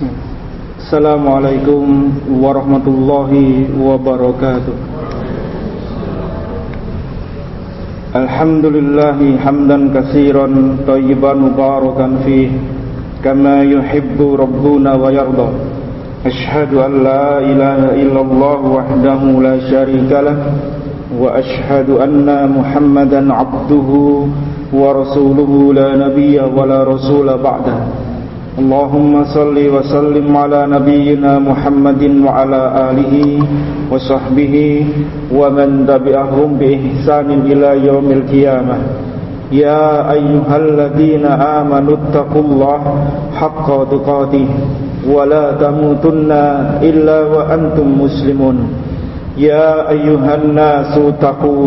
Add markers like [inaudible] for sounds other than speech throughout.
السلام عليكم ورحمة الله وبركاته الحمد لله حمدا كثيرا طيبا مباركا فيه كما يحب ربنا ويرضى أشهد أن لا إله إلا الله وحده لا شريك له وأشهد أن محمدا عبده ورسوله لا نبي ولا رسول بعده اللهم صل وسلم على نبينا محمد وعلى آله وصحبه ومن تبعهم بإحسان إلى يوم القيامة. يا أيها الذين آمنوا اتقوا الله حق تقاته ولا تموتن إلا وأنتم مسلمون. يا أيها الناس اتقوا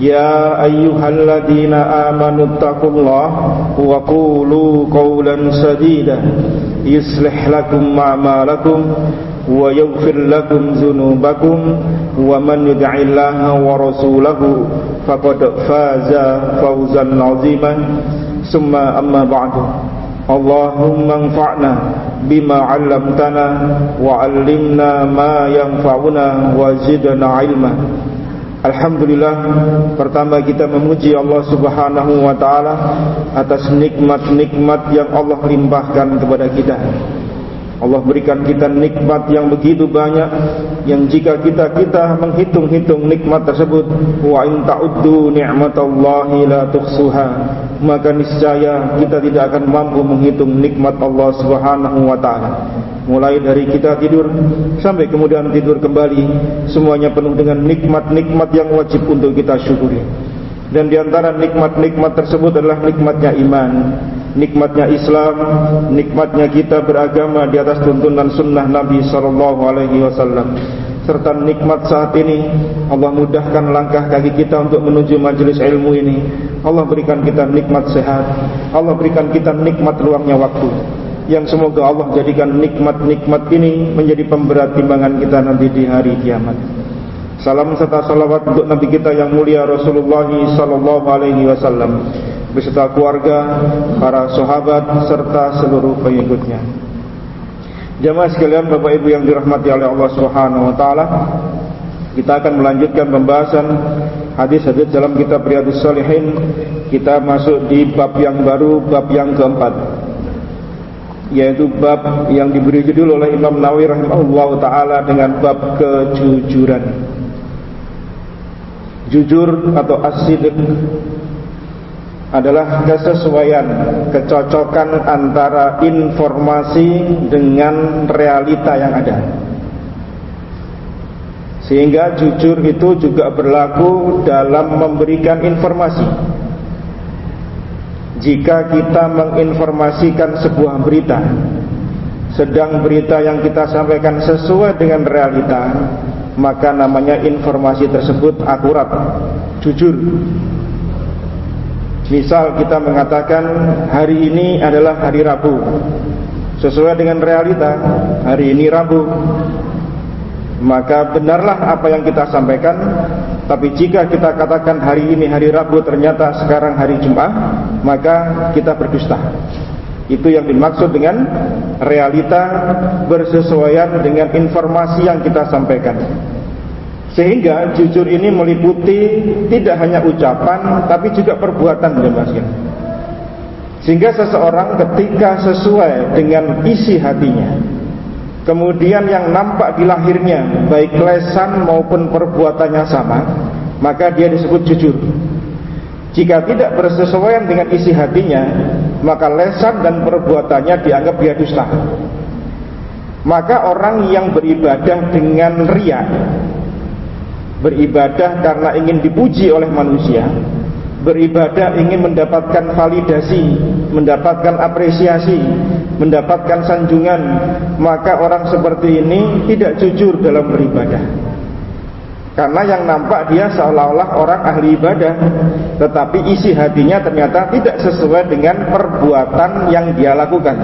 يا أيها الذين آمنوا اتقوا الله وقولوا قولا سديدا يصلح لكم أعمالكم ويغفر لكم ذنوبكم ومن يدع الله ورسوله فقد فاز فوزا عظيما. ثم أما بعد اللهم انفعنا بما علمتنا وعلمنا ما ينفعنا وزدنا علما. Alhamdulillah Pertama kita memuji Allah subhanahu wa ta'ala Atas nikmat-nikmat yang Allah limpahkan kepada kita. Allah berikan kita nikmat yang begitu banyak yang jika kita kita menghitung-hitung nikmat tersebut wa in ta'uddu ni'matallahi la tuhsuha maka niscaya kita tidak akan mampu menghitung nikmat Allah Subhanahu wa taala mulai dari kita tidur sampai kemudian tidur kembali semuanya penuh dengan nikmat-nikmat yang wajib untuk kita syukuri dan di antara nikmat-nikmat tersebut adalah nikmatnya iman nikmatnya Islam, nikmatnya kita beragama di atas tuntunan sunnah Nabi sallallahu alaihi wasallam. Serta nikmat saat ini Allah mudahkan langkah kaki kita untuk menuju majelis ilmu ini. Allah berikan kita nikmat sehat. Allah berikan kita nikmat luangnya waktu. Yang semoga Allah jadikan nikmat-nikmat ini menjadi pemberat timbangan kita nanti di hari kiamat. Salam serta salawat untuk Nabi kita yang mulia Rasulullah sallallahu alaihi wasallam beserta keluarga, para sahabat serta seluruh pengikutnya. Jemaah sekalian, Bapak Ibu yang dirahmati oleh Allah Subhanahu wa taala, kita akan melanjutkan pembahasan hadis-hadis dalam kitab Riyadhus Shalihin. Kita masuk di bab yang baru, bab yang keempat. Yaitu bab yang diberi judul oleh Imam Nawawi rahimahullah taala dengan bab kejujuran. Jujur atau as-sidq adalah kesesuaian, kecocokan antara informasi dengan realita yang ada. Sehingga jujur itu juga berlaku dalam memberikan informasi. Jika kita menginformasikan sebuah berita, sedang berita yang kita sampaikan sesuai dengan realita, maka namanya informasi tersebut akurat, jujur. Misal kita mengatakan hari ini adalah hari Rabu. Sesuai dengan realita Hari ini Rabu Maka benarlah apa yang kita sampaikan Tapi jika kita katakan hari ini hari Rabu Ternyata sekarang hari Jumat Maka kita berdusta. Itu yang dimaksud dengan realita Bersesuaian dengan informasi yang kita sampaikan. Sehingga jujur ini meliputi tidak hanya ucapan tapi juga perbuatan jemaah Sehingga seseorang ketika sesuai dengan isi hatinya Kemudian yang nampak di lahirnya Baik lesan maupun perbuatannya sama Maka dia disebut jujur. Jika tidak bersesuaian dengan isi hatinya Maka lesan dan perbuatannya dianggap dia dusta. Maka orang yang beribadah dengan riak beribadah karena ingin dipuji oleh manusia beribadah ingin mendapatkan validasi mendapatkan apresiasi mendapatkan sanjungan maka orang seperti ini tidak jujur dalam beribadah. Karena yang nampak dia seolah-olah orang ahli ibadah Tetapi isi hatinya ternyata tidak sesuai dengan perbuatan yang dia lakukan.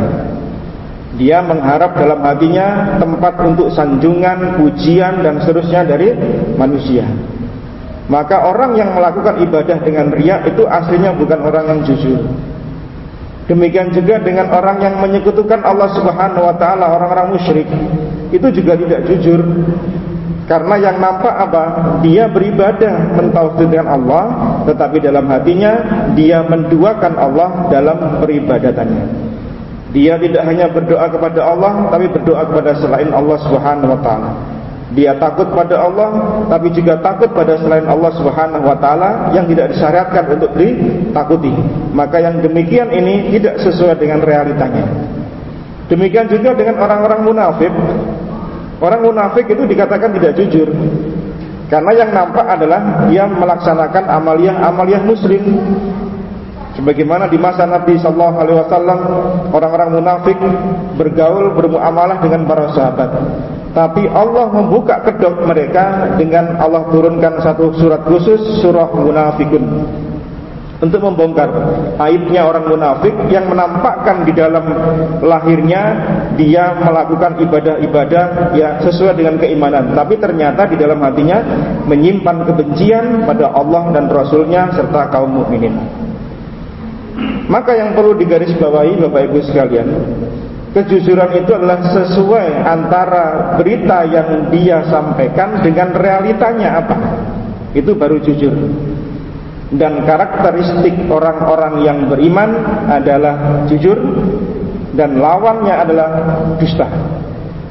Dia mengharap dalam hatinya tempat untuk sanjungan, pujian dan seterusnya dari manusia Maka orang yang melakukan ibadah dengan riak itu aslinya bukan orang yang jujur Demikian juga dengan orang yang menyekutukan Allah Subhanahu wa taala, orang-orang musyrik. Itu juga tidak jujur. Karena yang nampak apa? Dia beribadah mentauhidkan Allah, tetapi dalam hatinya dia menduakan Allah dalam peribadatannya. Dia tidak hanya berdoa kepada Allah, tapi berdoa kepada selain Allah Subhanahu wa taala. Dia takut pada Allah, tapi juga takut pada selain Allah Subhanahu wa taala yang tidak disyariatkan untuk ditakuti. Maka yang demikian ini tidak sesuai dengan realitanya. Demikian juga dengan orang-orang munafik Orang munafik itu dikatakan tidak jujur Karena yang nampak adalah Dia melaksanakan amaliah-amaliah muslim Sebagaimana di masa Nabi Sallallahu Alaihi Wasallam Orang-orang munafik Bergaul, bermuamalah dengan para sahabat. Tapi Allah membuka kedok mereka Dengan Allah turunkan satu surat khusus Surah Munafikun. Untuk membongkar aibnya orang munafik yang menampakkan di dalam lahirnya dia melakukan ibadah-ibadah ya sesuai dengan keimanan. Tapi ternyata di dalam hatinya menyimpan kebencian pada Allah dan Rasulnya serta kaum mukminin. Maka yang perlu digarisbawahi Bapak Ibu sekalian Kejujuran itu adalah sesuai antara berita yang dia sampaikan dengan realitanya apa Itu baru jujur dan karakteristik orang-orang yang beriman adalah jujur dan lawannya adalah dusta.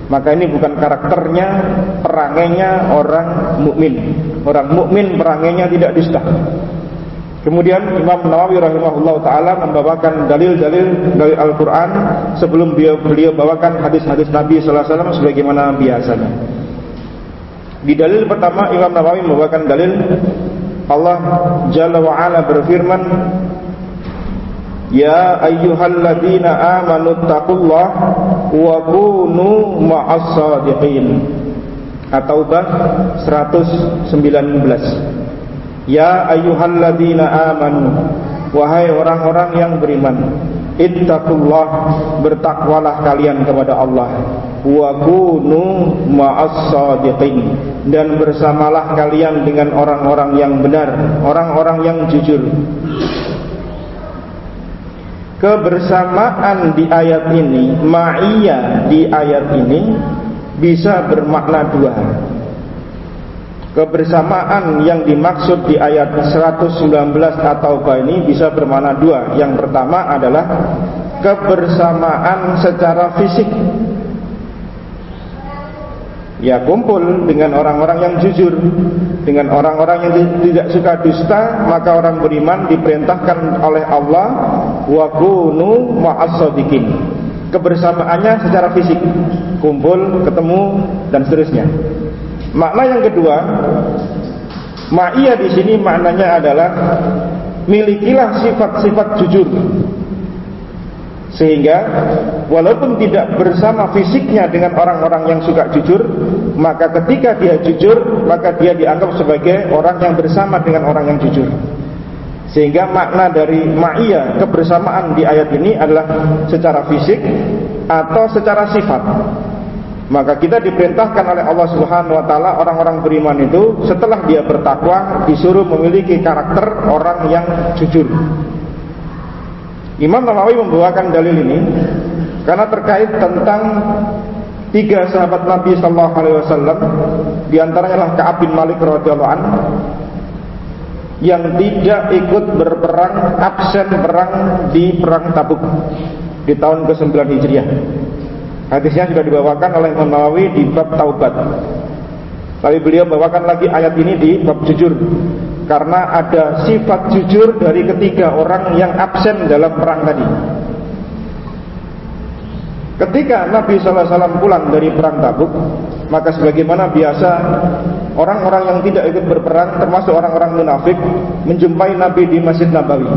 Maka ini bukan karakternya, perangainya orang mukmin. Orang mukmin perangainya tidak dusta. Kemudian Imam Nawawi rahimahullah taala membawakan dalil-dalil dari Al-Qur'an sebelum beliau, beliau bawakan hadis-hadis Nabi sallallahu alaihi wasallam sebagaimana biasanya. Di dalil pertama Imam Nawawi membawakan dalil Allah Jalla wa Ala berfirman Ya ayyuhalladzina amanu taqullah wa kunu ma'as sadiqin At-Taubah 119 Ya ayyuhalladzina amanu wahai orang-orang yang beriman ittaqullah bertakwalah kalian kepada Allah wa kunu ma'as sadiqin dan bersamalah kalian dengan orang-orang yang benar, orang-orang yang jujur. Kebersamaan di ayat ini, ma'iyah di ayat ini bisa bermakna dua. Kebersamaan yang dimaksud di ayat 119 atau ini bisa bermakna dua. Yang pertama adalah kebersamaan secara fisik. Ya kumpul dengan orang-orang yang jujur. Dengan orang-orang yang tidak suka dusta maka orang beriman diperintahkan oleh Allah wa kunu kebersamaannya secara fisik. Kumpul ketemu dan seterusnya makna yang kedua ma'iyah di sini maknanya adalah milikilah sifat-sifat jujur sehingga walaupun tidak bersama fisiknya dengan orang-orang yang suka jujur, maka ketika dia jujur, maka dia dianggap sebagai orang yang bersama dengan orang yang jujur. Sehingga makna dari ma'iyah kebersamaan di ayat ini adalah secara fisik atau secara sifat. Maka kita diperintahkan oleh Allah Subhanahu wa taala orang-orang beriman itu setelah dia bertakwa disuruh memiliki karakter orang yang jujur. Imam Nawawi membawakan dalil ini karena terkait tentang tiga sahabat Nabi Sallallahu Alaihi Wasallam, di antaranya lah Kaab bin Malik radhiyallahu an, yang tidak ikut berperang, absen perang di perang Tabuk di tahun ke-9 Hijriah. Hadisnya sudah dibawakan oleh Imam Nawawi di bab Taubat. Tapi beliau bawakan lagi ayat ini di bab jujur karena ada sifat jujur dari ketiga orang yang absen dalam perang tadi. Ketika Nabi SAW pulang dari perang Tabuk, maka sebagaimana biasa orang-orang yang tidak ikut berperang, termasuk orang-orang munafik, menjumpai Nabi di Masjid Nabawi.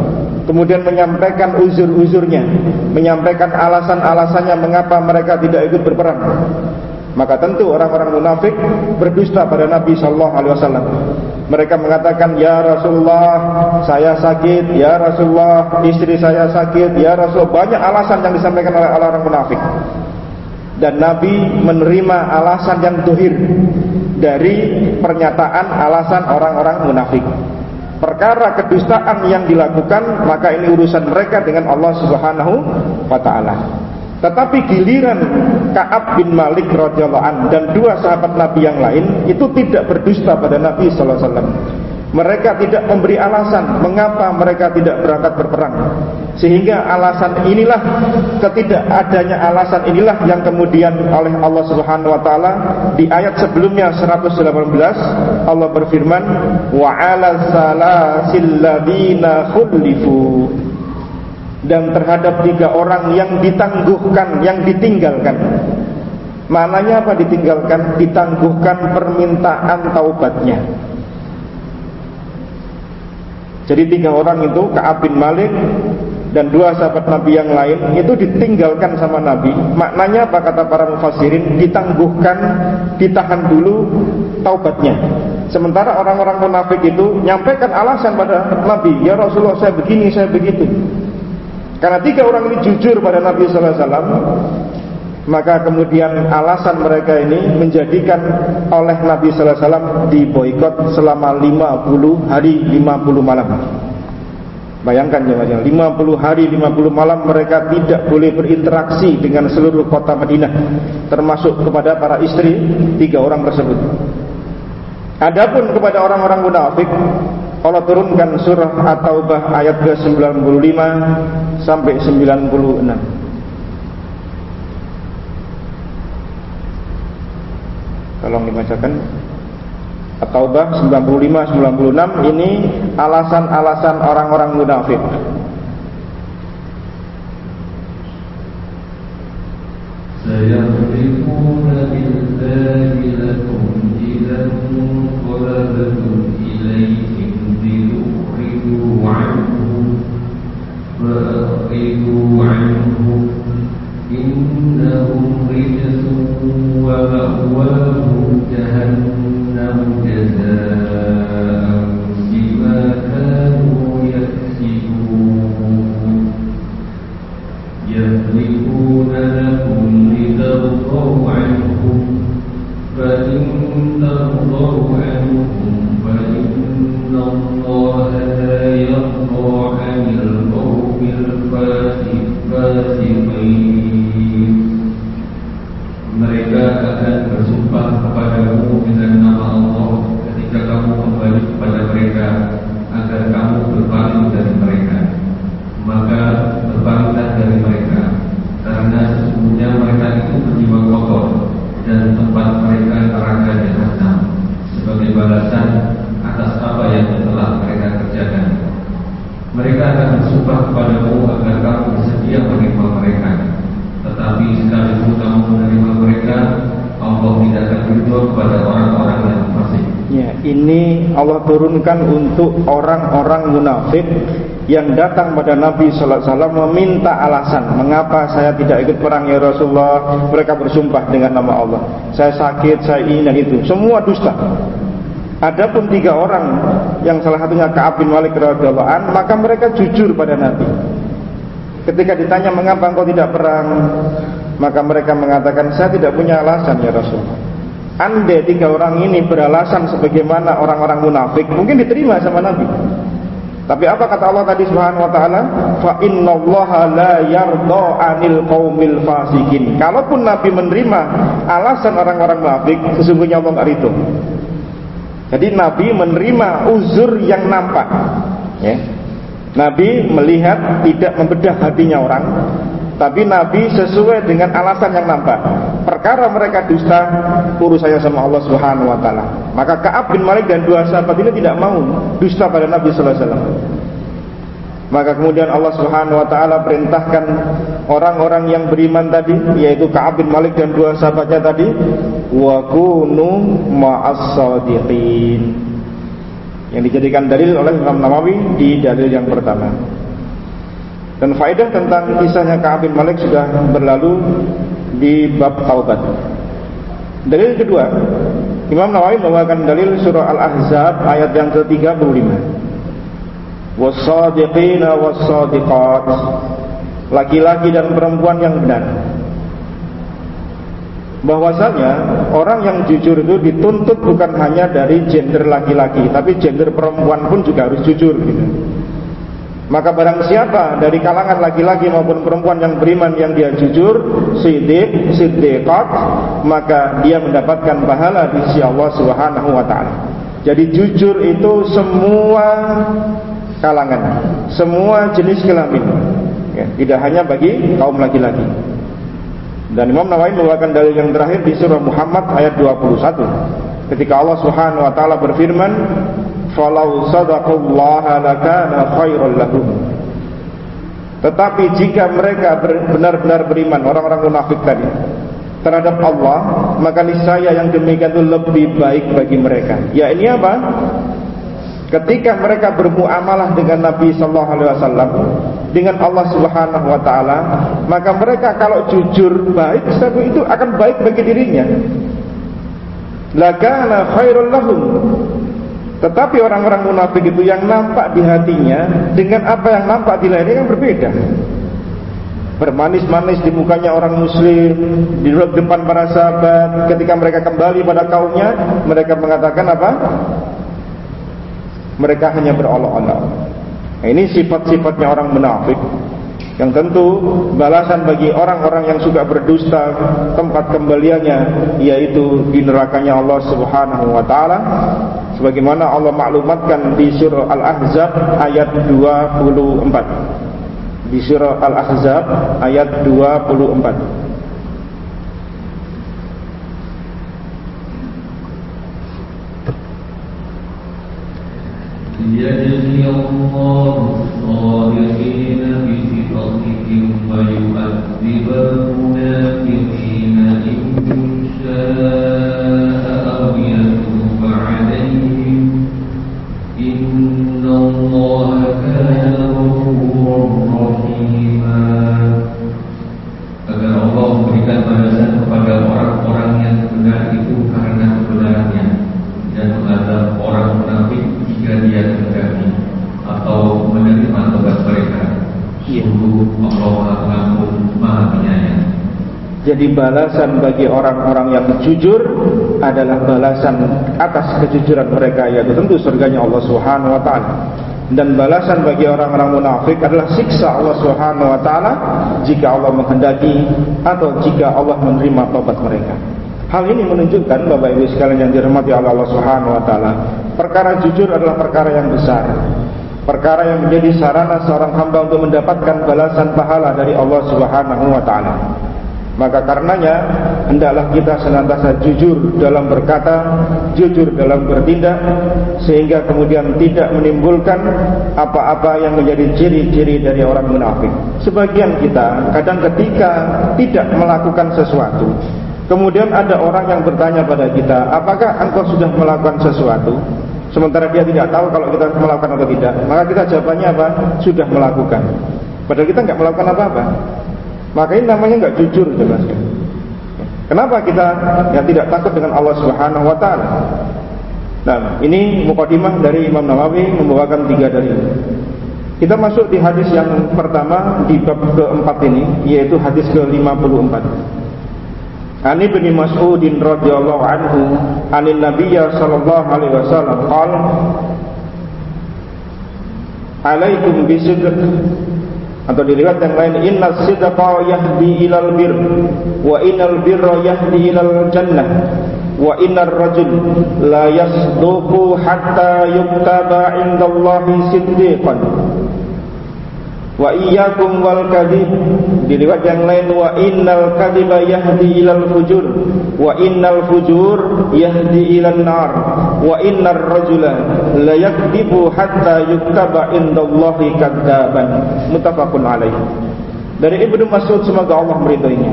Kemudian menyampaikan uzur-uzurnya, menyampaikan alasan-alasannya mengapa mereka tidak ikut berperang. Maka tentu orang-orang munafik berdusta pada Nabi sallallahu alaihi wasallam. Mereka mengatakan, "Ya Rasulullah, saya sakit. Ya Rasulullah, istri saya sakit. Ya Rasul." Banyak alasan yang disampaikan oleh orang munafik. Dan Nabi menerima alasan yang tuhir dari pernyataan alasan orang-orang munafik. Perkara kedustaan yang dilakukan, maka ini urusan mereka dengan Allah Subhanahu wa taala. Tetapi giliran Kaab bin Malik radhiyallahu an dan dua sahabat Nabi yang lain itu tidak berdusta pada Nabi sallallahu alaihi wasallam. Mereka tidak memberi alasan mengapa mereka tidak berangkat berperang. Sehingga alasan inilah ketidakadanya alasan inilah yang kemudian oleh Allah Subhanahu wa taala di ayat sebelumnya 118 Allah berfirman wa 'ala salasil khulifu dan terhadap tiga orang yang ditangguhkan, yang ditinggalkan. Mananya apa ditinggalkan? Ditangguhkan permintaan taubatnya. Jadi tiga orang itu Ka'ab bin Malik dan dua sahabat Nabi yang lain itu ditinggalkan sama Nabi. Maknanya apa kata para mufassirin? Ditangguhkan, ditahan dulu taubatnya. Sementara orang-orang munafik itu nyampaikan alasan pada Nabi, "Ya Rasulullah, saya begini, saya begitu." Karena tiga orang ini jujur pada Nabi Sallallahu Alaihi Wasallam, maka kemudian alasan mereka ini menjadikan oleh Nabi Sallallahu Alaihi Wasallam selama 50 hari 50 malam. Bayangkan ya 50 hari 50 malam mereka tidak boleh berinteraksi dengan seluruh kota Madinah termasuk kepada para istri tiga orang tersebut. Adapun kepada orang-orang munafik Allah turunkan surah At-Taubah ayat ke-95 sampai 96. Tolong dibacakan. At-Taubah 95 96 ini alasan-alasan orang-orang munafik. Saya yang datang pada Nabi Sallallahu Alaihi Wasallam meminta alasan mengapa saya tidak ikut perang ya Rasulullah. Mereka bersumpah dengan nama Allah. Saya sakit, saya ini dan itu. Semua dusta. Adapun tiga orang yang salah satunya Ka'ab bin Malik radhiyallahu an, maka mereka jujur pada Nabi. Ketika ditanya mengapa engkau tidak perang, maka mereka mengatakan saya tidak punya alasan ya Rasulullah. Anda tiga orang ini beralasan sebagaimana orang-orang munafik, mungkin diterima sama Nabi. Tapi apa kata Allah tadi Subhanahu wa taala? Fa innallaha la yarda 'anil qaumil fasikin. Kalaupun Nabi menerima alasan orang-orang munafik, sesungguhnya Allah enggak ridho. Jadi Nabi menerima uzur yang nampak. Ya. Nabi melihat tidak membedah hatinya orang, tapi Nabi sesuai dengan alasan yang nampak. Perkara mereka dusta, urusannya sama Allah Subhanahu wa taala. Maka Ka'ab bin Malik dan dua sahabat ini tidak mau dusta pada Nabi sallallahu alaihi wasallam. Maka kemudian Allah Subhanahu wa taala perintahkan orang-orang yang beriman tadi yaitu Ka'ab bin Malik dan dua sahabatnya tadi wa kunu ma'as Yang dijadikan dalil oleh Imam Nawawi di dalil yang pertama. Dan faedah tentang kisahnya Ka'ab bin Malik sudah berlalu di bab taubat. Dalil kedua, Imam Nawawi membawakan dalil surah Al-Ahzab ayat yang ke-35. Wasadiqina wasadiqat. Laki-laki dan perempuan yang benar. Bahwasanya orang yang jujur itu dituntut bukan hanya dari gender laki-laki, tapi gender perempuan pun juga harus jujur gitu. Maka barang siapa dari kalangan laki-laki maupun perempuan yang beriman yang dia jujur, sidik, siddiqat, maka dia mendapatkan pahala di sisi Allah Subhanahu wa taala. Jadi jujur itu semua kalangan, semua jenis kelamin. Ya, tidak hanya bagi kaum laki-laki. Dan Imam Nawawi membawakan dalil yang terakhir di surah Muhammad ayat 21. Ketika Allah Subhanahu wa taala berfirman, falau sadaqallaha lakana khairan lahum. Tetapi jika mereka benar-benar beriman orang-orang munafik tadi terhadap Allah maka niscaya yang demikian itu lebih baik bagi mereka. Ya ini apa? Ketika mereka bermuamalah dengan Nabi sallallahu alaihi wasallam dengan Allah Subhanahu wa taala maka mereka kalau jujur baik itu akan baik bagi dirinya. Lakana khairul lahum tetapi orang-orang munafik itu yang nampak di hatinya dengan apa yang nampak di lahirnya kan berbeda. Bermanis-manis di mukanya orang muslim, di depan para sahabat, ketika mereka kembali pada kaumnya, mereka mengatakan apa? Mereka hanya berolok-olok. Nah, ini sifat-sifatnya orang munafik. Yang tentu balasan bagi orang-orang yang suka berdusta tempat kembaliannya yaitu di nerakanya Allah Subhanahu wa taala sebagaimana Allah maklumatkan di surah Al-Ahzab ayat 24 di surah Al-Ahzab ayat 24 ليجزي الله الصالحين بصدقهم ويؤذب المنافقين إن شاء أو يتوب عليهم إن الله كان غفورا رحيما agar Allah memberikan balasan kepada orang-orang yang benar itu karena Penyayang. Jadi balasan bagi orang-orang yang jujur adalah balasan atas kejujuran mereka yaitu tentu surganya Allah Subhanahu wa taala. Dan balasan bagi orang-orang munafik adalah siksa Allah Subhanahu wa taala jika Allah menghendaki atau jika Allah menerima tobat mereka. Hal ini menunjukkan Bapak Ibu sekalian yang dirahmati Allah Subhanahu wa taala, perkara jujur adalah perkara yang besar. Perkara yang menjadi sarana seorang hamba untuk mendapatkan balasan pahala dari Allah Subhanahu wa taala. Maka karenanya hendaklah kita senantiasa jujur dalam berkata, jujur dalam bertindak sehingga kemudian tidak menimbulkan apa-apa yang menjadi ciri-ciri dari orang munafik. Sebagian kita kadang ketika tidak melakukan sesuatu Kemudian ada orang yang bertanya pada kita, apakah engkau sudah melakukan sesuatu? Sementara dia tidak tahu kalau kita melakukan atau tidak. Maka kita jawabannya apa? Sudah melakukan. Padahal kita nggak melakukan apa-apa. Maka ini namanya nggak jujur, jelas. Kenapa kita yang tidak takut dengan Allah Subhanahu Wa? Nah, ini mukadimah dari Imam Nawawi membawakan tiga dari Kita masuk di hadis yang pertama di bab keempat ini, yaitu hadis ke-54. An Ibnu Mas'ud radhiyallahu anhu anin Nabiy sallallahu alaihi wasallam qala Alaikum bisidq. Atau di riwayat yang lain inna sidqa yahdi ilal bir wa innal birra yahdi ilal jannah wa innar rajul la yasduqu hatta yuktaba indallahi siddiqan wa iyyakum wal kadhib. Di riwayat yang lain wa innal kadhiba yahdi ilal fujur. Wa innal fujur yahdi ilan nar. Wa innar rajula la yakdibu hatta yuktaba indallahi kadzaban muttafaqun alaih. Dari Ibnu Mas'ud semoga Allah meridainya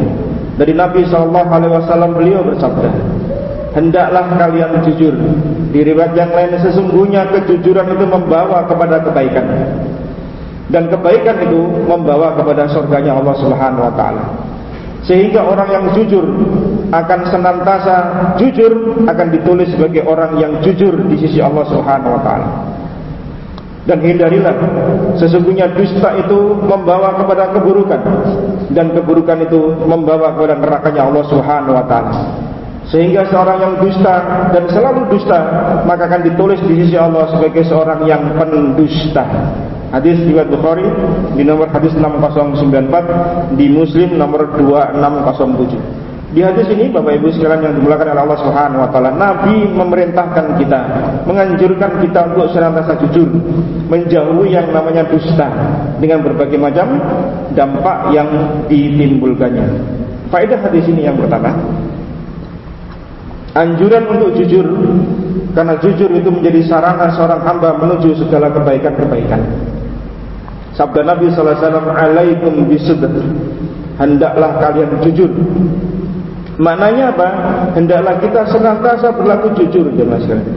dari Nabi sallallahu alaihi wasallam beliau bersabda hendaklah kalian jujur. Di riwayat yang lain sesungguhnya kejujuran itu membawa kepada kebaikan dan kebaikan itu membawa kepada surganya Allah Subhanahu wa taala. sehingga orang yang jujur akan senantiasa jujur akan ditulis sebagai orang yang jujur di sisi Allah Subhanahu wa taala. Dan hindarilah sesungguhnya dusta itu membawa kepada keburukan dan keburukan itu membawa kepada nerakanya Allah Subhanahu wa taala. Sehingga seorang yang dusta dan selalu dusta maka akan ditulis di sisi Allah sebagai seorang yang pendusta. Hadis riwayat Bukhari di nomor hadis 6094, di Muslim nomor 2607. Di hadis ini Bapak Ibu sekalian yang dimulakan oleh Allah Subhanahu wa taala, Nabi memerintahkan kita, menganjurkan kita untuk senantiasa jujur, menjauhi yang namanya dusta dengan berbagai macam dampak yang ditimbulkannya. Faedah hadis ini yang pertama, Anjuran untuk jujur Karena jujur itu menjadi sarana seorang hamba menuju segala kebaikan-kebaikan Sabda Nabi SAW Alaikum bisidq Hendaklah kalian jujur Maknanya apa? Hendaklah kita senantiasa berlaku jujur jemaah sekalian.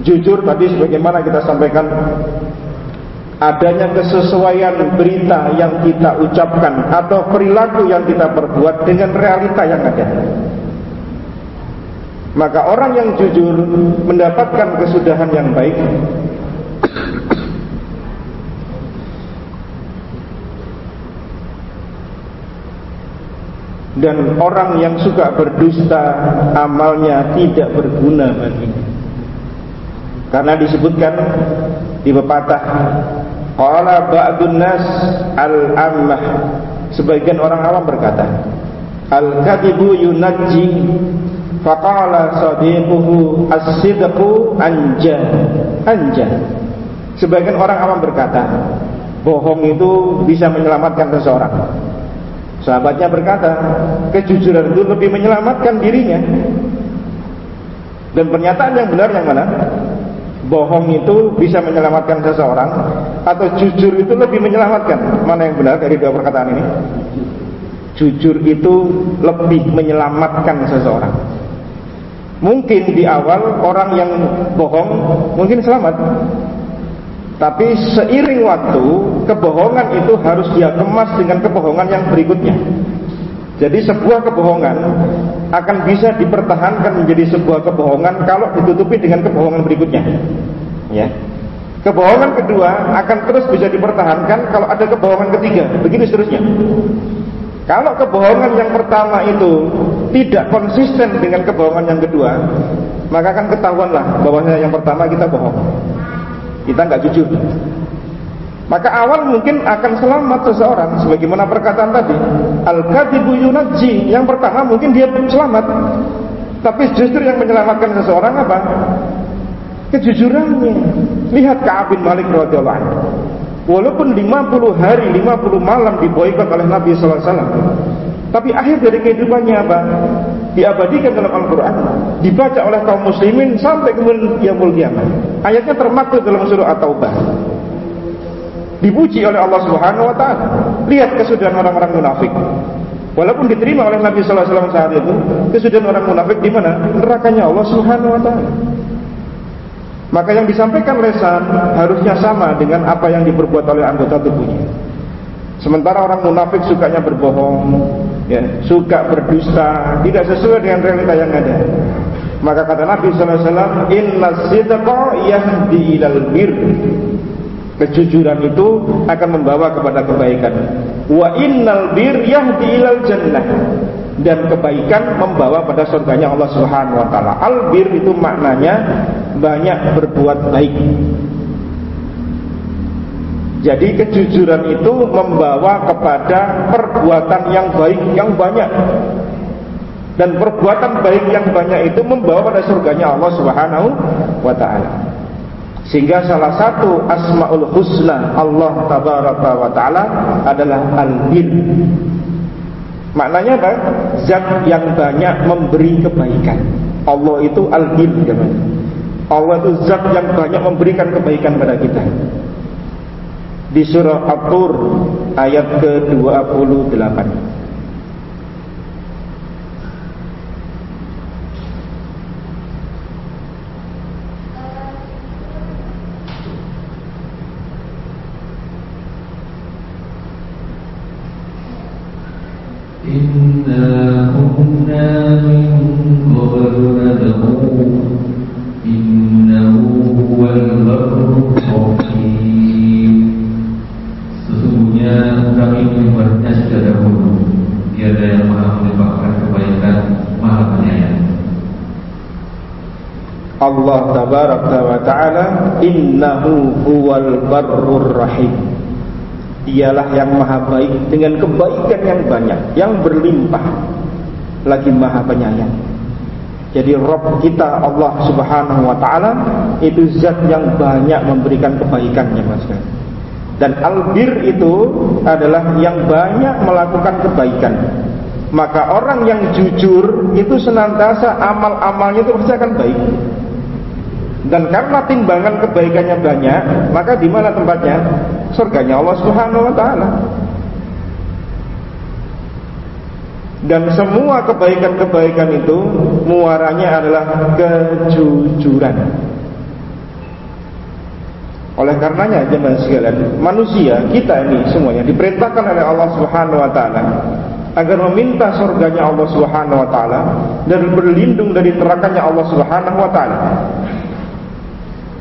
Jujur tadi sebagaimana kita sampaikan adanya kesesuaian berita yang kita ucapkan atau perilaku yang kita perbuat dengan realita yang ada. Maka orang yang jujur mendapatkan kesudahan yang baik Dan orang yang suka berdusta Amalnya tidak berguna bagi Karena disebutkan Di pepatah Qala ba'dun nas al-ammah Sebagian orang awam berkata Al-kadibu yunajji Faqala sadiquhu as-sidqu anja. Anja. Sebagian orang awam berkata, bohong itu bisa menyelamatkan seseorang. Sahabatnya berkata, kejujuran itu lebih menyelamatkan dirinya. Dan pernyataan yang benar yang mana? Bohong itu bisa menyelamatkan seseorang atau jujur itu lebih menyelamatkan. Mana yang benar dari dua perkataan ini? Jujur itu lebih menyelamatkan seseorang. Mungkin di awal orang yang bohong mungkin selamat. Tapi seiring waktu kebohongan itu harus dia kemas dengan kebohongan yang berikutnya. Jadi sebuah kebohongan akan bisa dipertahankan menjadi sebuah kebohongan kalau ditutupi dengan kebohongan berikutnya. Ya. Kebohongan kedua akan terus bisa dipertahankan kalau ada kebohongan ketiga. Begitu seterusnya. Kalau kebohongan yang pertama itu tidak konsisten dengan kebohongan yang kedua, maka akan ketahuanlah bahwasanya yang pertama kita bohong. Kita nggak jujur. Maka awal mungkin akan selamat seseorang sebagaimana perkataan tadi. Al-kadzibu yunajji. Yang pertama mungkin dia selamat. Tapi justru yang menyelamatkan seseorang apa? Kejujurannya. Lihat Ka'ab bin Malik radhiyallahu. Walaupun 50 hari, 50 malam diboikot oleh Nabi SAW Tapi akhir dari kehidupannya apa? Diabadikan dalam Al-Quran Dibaca oleh kaum muslimin sampai kemudian Yamul Qiyamah Ayatnya termaktub dalam surah At-Taubah Dipuji oleh Allah Subhanahu Wa Taala. Lihat kesudahan orang-orang munafik. Walaupun diterima oleh Nabi Sallallahu Alaihi Wasallam saat itu, kesudahan orang munafik di mana? Nerakanya Allah Subhanahu Wa Taala. Maka yang disampaikan lesan harusnya sama dengan apa yang diperbuat oleh anggota tubuhnya. Sementara orang munafik sukanya berbohong, ya, suka berdusta, tidak sesuai dengan realita yang ada. Maka kata Nabi SAW, Inna sidqa yahdi ilal bir. Kejujuran itu akan membawa kepada kebaikan. Wa innal bir yahdi ilal jannah dan kebaikan membawa pada surganya Allah Subhanahu wa taala. Albir itu maknanya banyak berbuat baik. Jadi kejujuran itu membawa kepada perbuatan yang baik yang banyak. Dan perbuatan baik yang banyak itu membawa pada surganya Allah Subhanahu wa taala. Sehingga salah satu asmaul husna Allah tabaraka wa taala adalah albir Maknanya apa? Zat yang banyak memberi kebaikan. Allah itu al-bir Allah itu zat yang banyak memberikan kebaikan pada kita. Di surah At-Tur ayat ke-28. Innahu huwal barrur rahim Dialah yang maha baik dengan kebaikan yang banyak, yang berlimpah, lagi maha penyayang. Jadi Rob kita Allah Subhanahu Wa Taala itu zat yang banyak memberikan kebaikannya, mas. Dan albir itu adalah yang banyak melakukan kebaikan. Maka orang yang jujur itu senantiasa amal-amalnya itu pasti akan baik. Dan karena timbangan kebaikannya banyak, maka di mana tempatnya? Surganya Allah Subhanahu wa taala. Dan semua kebaikan-kebaikan itu muaranya adalah kejujuran. Oleh karenanya jemaah sekalian, manusia kita ini semuanya diperintahkan oleh Allah Subhanahu wa taala agar meminta surganya Allah Subhanahu wa taala dan berlindung dari nerakanya Allah Subhanahu wa taala.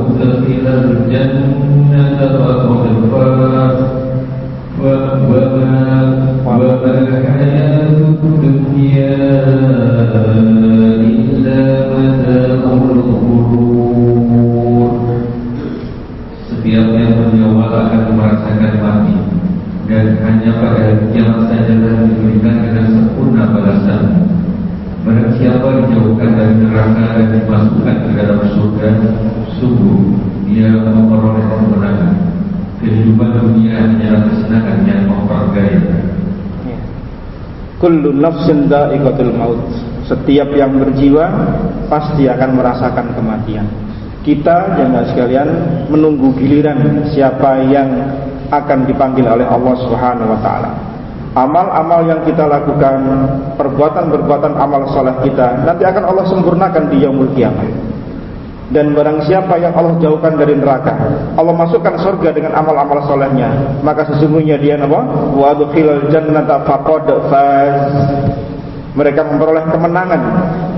وأدخل الجنة فقد Kullu nafsin da'iqatul maut. Setiap yang berjiwa pasti akan merasakan kematian. Kita jangan sekalian menunggu giliran siapa yang akan dipanggil oleh Allah Subhanahu wa taala. Amal-amal yang kita lakukan, perbuatan-perbuatan amal soleh kita, nanti akan Allah sempurnakan di yaumul kiamat. Dan barang siapa yang Allah jauhkan dari neraka, Allah masukkan surga dengan amal-amal solehnya, maka sesungguhnya dia apa? Wa adkhilal jannata faqad faz. Mereka memperoleh kemenangan.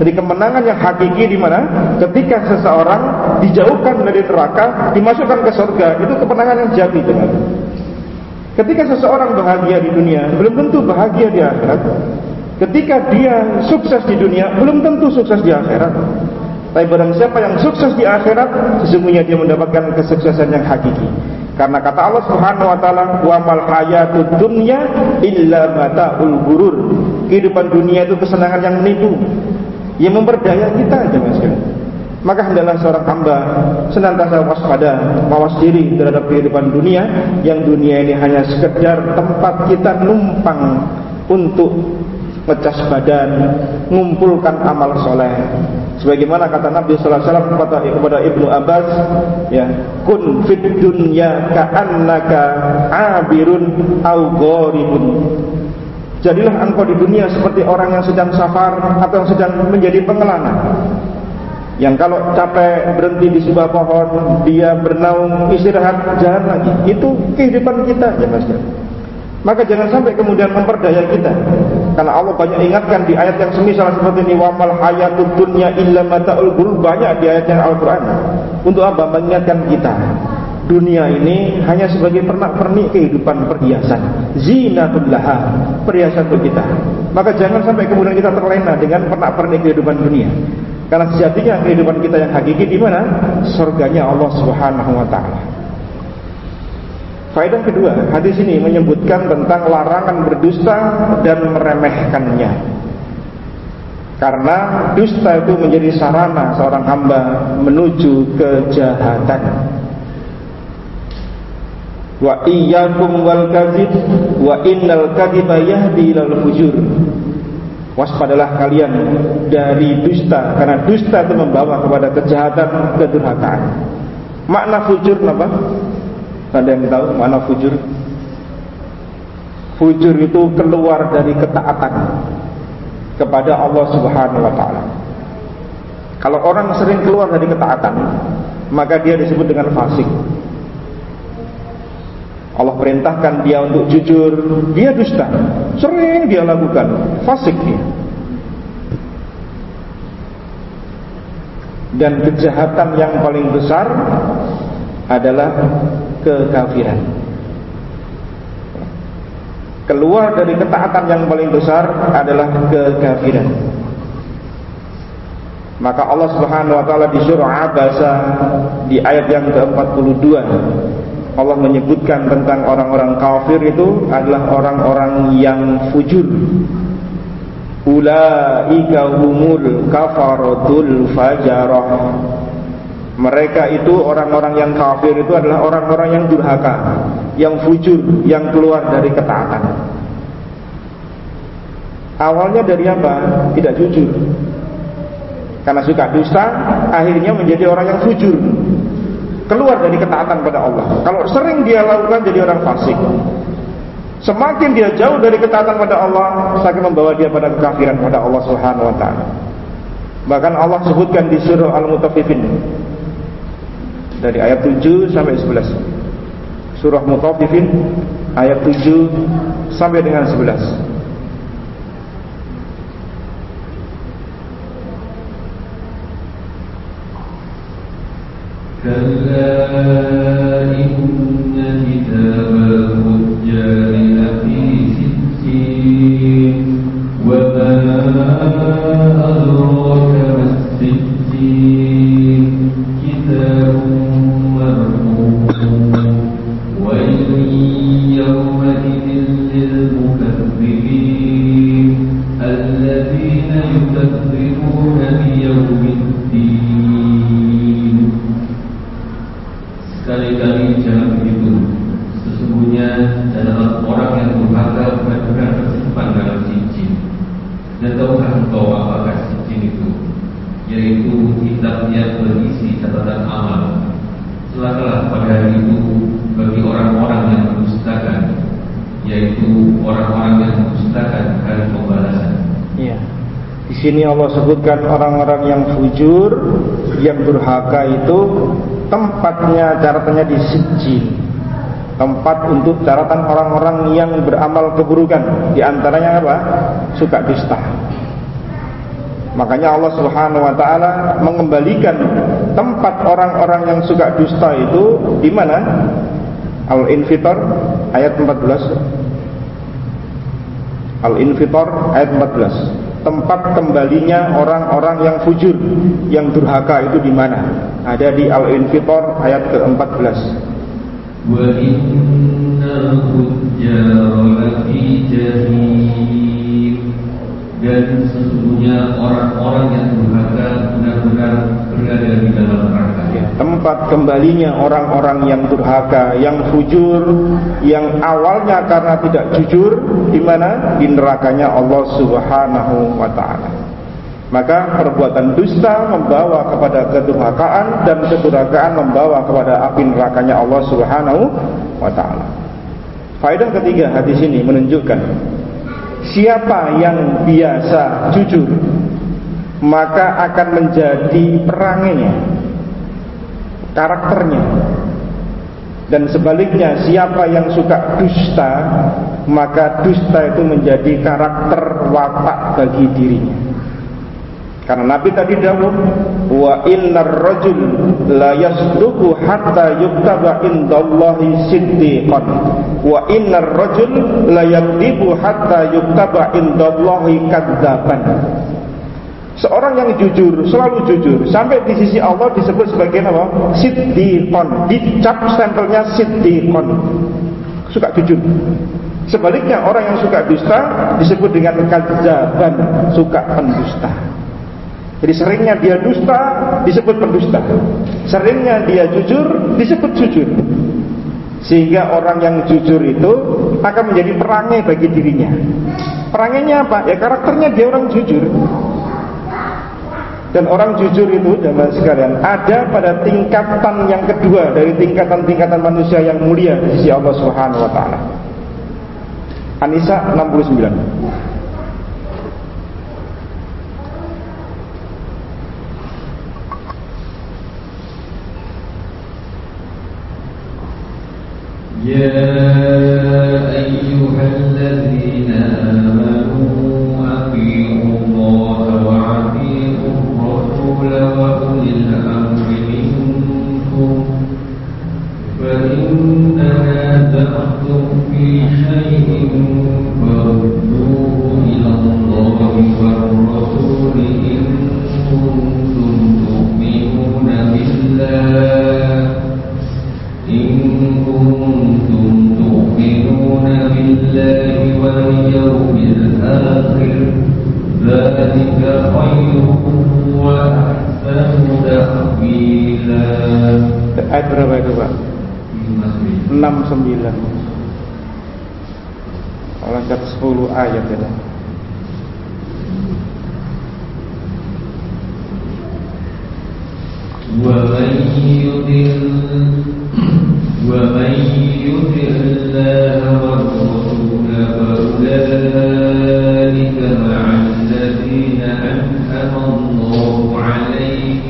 Jadi kemenangan yang hakiki di mana? Ketika seseorang dijauhkan dari neraka, dimasukkan ke surga, itu kemenangan yang jati dengan. Ketika seseorang bahagia di dunia, belum tentu bahagia di akhirat. Ketika dia sukses di dunia, belum tentu sukses di akhirat. Tapi barang siapa yang sukses di akhirat, sesungguhnya dia mendapatkan kesuksesan yang hakiki. Karena kata Allah Subhanahu wa taala, "Wa mal hayatud dunya illa mataul ghurur." Kehidupan dunia itu kesenangan yang menipu. Yang memperdaya kita, jemaah sekalian. Maka hendaklah seorang hamba senantiasa waspada, mawas diri terhadap kehidupan dunia yang dunia ini hanya sekedar tempat kita numpang untuk ngecas badan, mengumpulkan amal soleh. Sebagaimana kata Nabi Sallallahu Alaihi Wasallam kepada, Ibnu Abbas, ya, kun fit dunya ka'annaka abirun au gharibun. Jadilah engkau di dunia seperti orang yang sedang safar atau yang sedang menjadi pengelana. Yang kalau capek berhenti di sebuah pohon, dia bernaung istirahat jalan lagi. Itu kehidupan kita ya Mas. Maka jangan sampai kemudian memperdaya kita. Karena Allah banyak ingatkan di ayat yang semisal seperti ini wamal hayatud dunya illa mataul ghurur banyak di ayat yang Al-Qur'an. Untuk apa? Mengingatkan kita. Dunia ini hanya sebagai pernak-pernik kehidupan perhiasan. Zinatul laha, perhiasan untuk kita. Maka jangan sampai kemudian kita terlena dengan pernak-pernik kehidupan dunia. Karena sejatinya kehidupan kita yang hakiki di mana? Surganya Allah Subhanahu wa taala. Faedah kedua, hadis ini menyebutkan tentang larangan berdusta dan meremehkannya. Karena dusta itu menjadi sarana seorang hamba menuju kejahatan. Wa iyyakum wal kadzib wa innal kadziba yahdi ilal fujur. Waspadalah kalian dari dusta karena dusta itu membawa kepada kejahatan, kedurhakaan. Makna fujur apa? Ada yang tahu makna fujur? Fujur itu keluar dari ketaatan kepada Allah Subhanahu wa taala. Kalau orang sering keluar dari ketaatan, maka dia disebut dengan fasik. Allah perintahkan dia untuk jujur, dia dusta. Sering dia lakukan, fasik dia. Dan kejahatan yang paling besar adalah kekafiran. Keluar dari ketaatan yang paling besar adalah kekafiran. Maka Allah Subhanahu wa taala di surah Abasa di ayat yang ke-42 Allah menyebutkan tentang orang-orang kafir itu adalah orang-orang yang fujur. Ulaika humul kafaratul fajarah. Mereka itu orang-orang yang kafir itu adalah orang-orang yang durhaka, yang fujur, yang keluar dari ketaatan. Awalnya dari apa? Tidak jujur. Karena suka dusta, akhirnya menjadi orang yang fujur keluar dari ketaatan pada Allah. Kalau sering dia lakukan jadi orang fasik. Semakin dia jauh dari ketaatan pada Allah, semakin membawa dia pada kekafiran pada Allah Subhanahu wa taala. Bahkan Allah sebutkan di surah Al-Mutaffifin dari ayat 7 sampai 11. Surah Mutaffifin ayat 7 sampai dengan 11. كلا fujur, yang durhaka itu tempatnya caratannya di sijil tempat untuk caratan orang-orang yang beramal keburukan. Di antaranya apa? Suka dusta. Makanya Allah Subhanahu wa taala mengembalikan tempat orang-orang yang suka dusta itu di mana? Al-Infitar ayat 14 Al-Infitar ayat 14 tempat kembalinya orang-orang yang fujur, yang durhaka itu di mana? Ada di Al-Infitar ayat ke-14. Wa innal fujjara jahim dan sesungguhnya orang-orang yang durhaka benar-benar berada di dalam neraka. Ya, tempat kembalinya orang-orang yang durhaka, yang fujur, yang awalnya karena tidak jujur, di mana? Di nerakanya Allah Subhanahu wa taala. Maka perbuatan dusta membawa kepada kedurhakaan dan kedurhakaan membawa kepada api nerakanya Allah Subhanahu wa taala. Faedah ketiga hadis ini menunjukkan Siapa yang biasa jujur Maka akan menjadi peranginya Karakternya. Dan sebaliknya siapa yang suka dusta Maka dusta itu menjadi karakter watak bagi dirinya karena Nabi tadi dahulu wa innar rajul la yasduqu hatta yuktaba indallahi siddiqan wa innar rajul la yakdibu hatta yuktaba indallahi kadzaban. Seorang yang jujur, selalu jujur, sampai di sisi Allah disebut sebagai apa? Siddiqan. Dicap stempelnya siddiqan. Suka jujur. Sebaliknya orang yang suka dusta disebut dengan kadzaban, suka pendusta. Jadi seringnya dia dusta disebut pendusta. Seringnya dia jujur disebut jujur. Sehingga orang yang jujur itu akan menjadi perangai bagi dirinya. Perangainya apa? Ya karakternya dia orang jujur. Dan orang jujur itu jamaah sekalian ada pada tingkatan yang kedua dari tingkatan-tingkatan manusia yang mulia di sisi Allah Subhanahu wa taala. Anisa 69. فردوه إلى الله والرسول إن كنتم بالله واليوم الآخر ذلك خير وأحسن تأويلا Ayat berapa itu Pak? 69 Loncat 10 ayat ya ومن يطع ومن يطع الله والرسول فأولئك مع الذين أنعم الله عليهم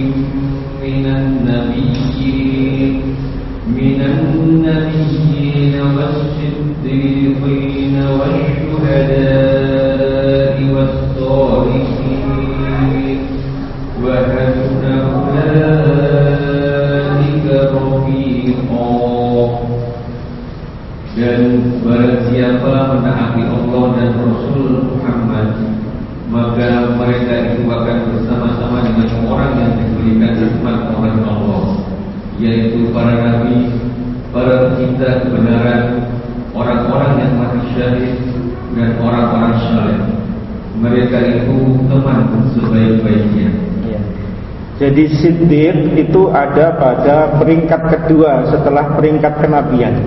Jadi siddiq itu ada pada peringkat kedua setelah peringkat kenabian.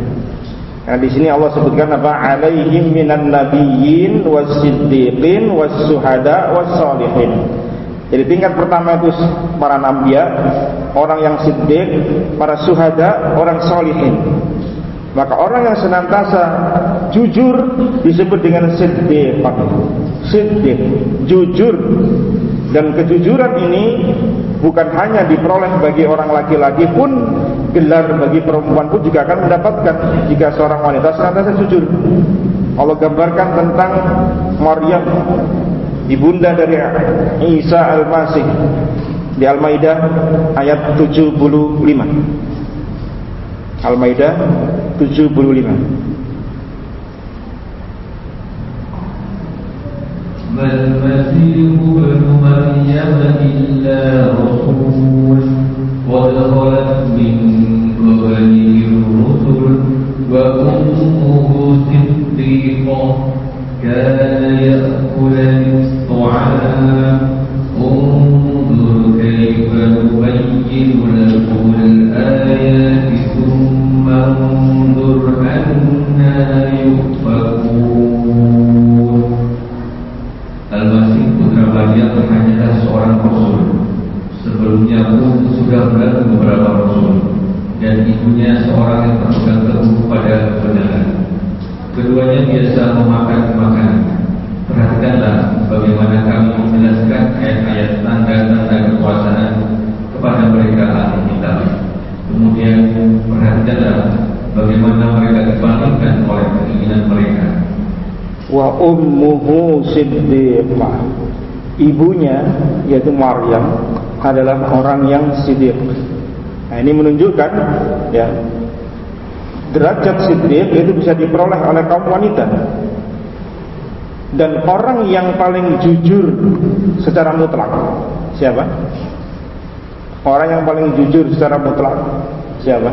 Nah di sini Allah sebutkan apa? Alaihim minan nabiyyin was-siddiqin was-suhada. Jadi tingkat pertama itu para nabiya, orang yang siddiq, para suhada, orang solihin. Maka orang yang senantiasa jujur disebut dengan siddiq. Siddiq, jujur. Dan kejujuran ini bukan hanya diperoleh bagi orang laki-laki pun gelar bagi perempuan pun juga akan mendapatkan jika seorang wanita senantiasa jujur. Allah gambarkan tentang Maryam ibunda dari Isa Al-Masih di Al-Maidah ayat 75. Al-Maidah 75. ما المسيح ابن مريم إلا رسول قد من قبله الرسل وأمه صديقة كان يأكلان الطعام. انظر كيف نبين لكم الآيات ثم انظر أنا يؤفكون. Al-Masih putra Maryam hanyalah seorang rasul Sebelumnya pun sudah berlalu beberapa rasul Dan ibunya seorang yang berpegang teguh pada kebenaran Keduanya biasa memakan makanan Perhatikanlah bagaimana kami menjelaskan ayat-ayat tanda-tanda kekuasaan kepada mereka ahli kitab. Kemudian perhatikanlah bagaimana mereka dipanggilkan oleh keinginan mereka. Wa ummuhu siddiqah. Ibunya yaitu Maryam adalah orang yang siddiq. Nah, ini menunjukkan ya derajat siddiq itu bisa diperoleh oleh kaum wanita dan orang yang paling jujur secara mutlak siapa? Orang yang paling jujur secara mutlak siapa?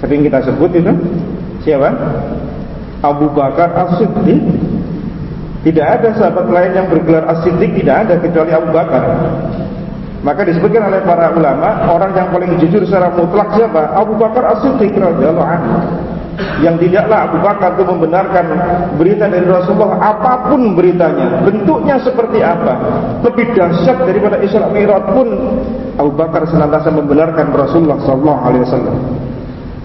Sering kita sebut itu siapa? Abu Bakar As-Siddiq. Tidak ada sahabat lain yang bergelar As-Siddiq tidak ada kecuali Abu Bakar. Maka disebutkan oleh para ulama orang yang paling jujur secara mutlak siapa? Abu Bakar As-Siddiq yang tidaklah Abu Bakar itu membenarkan berita dari Rasulullah apa pun beritanya, bentuknya seperti apa, lebih dahsyat daripada Isra Mi'raj pun Abu Bakar senantiasa membenarkan Rasulullah wasallam.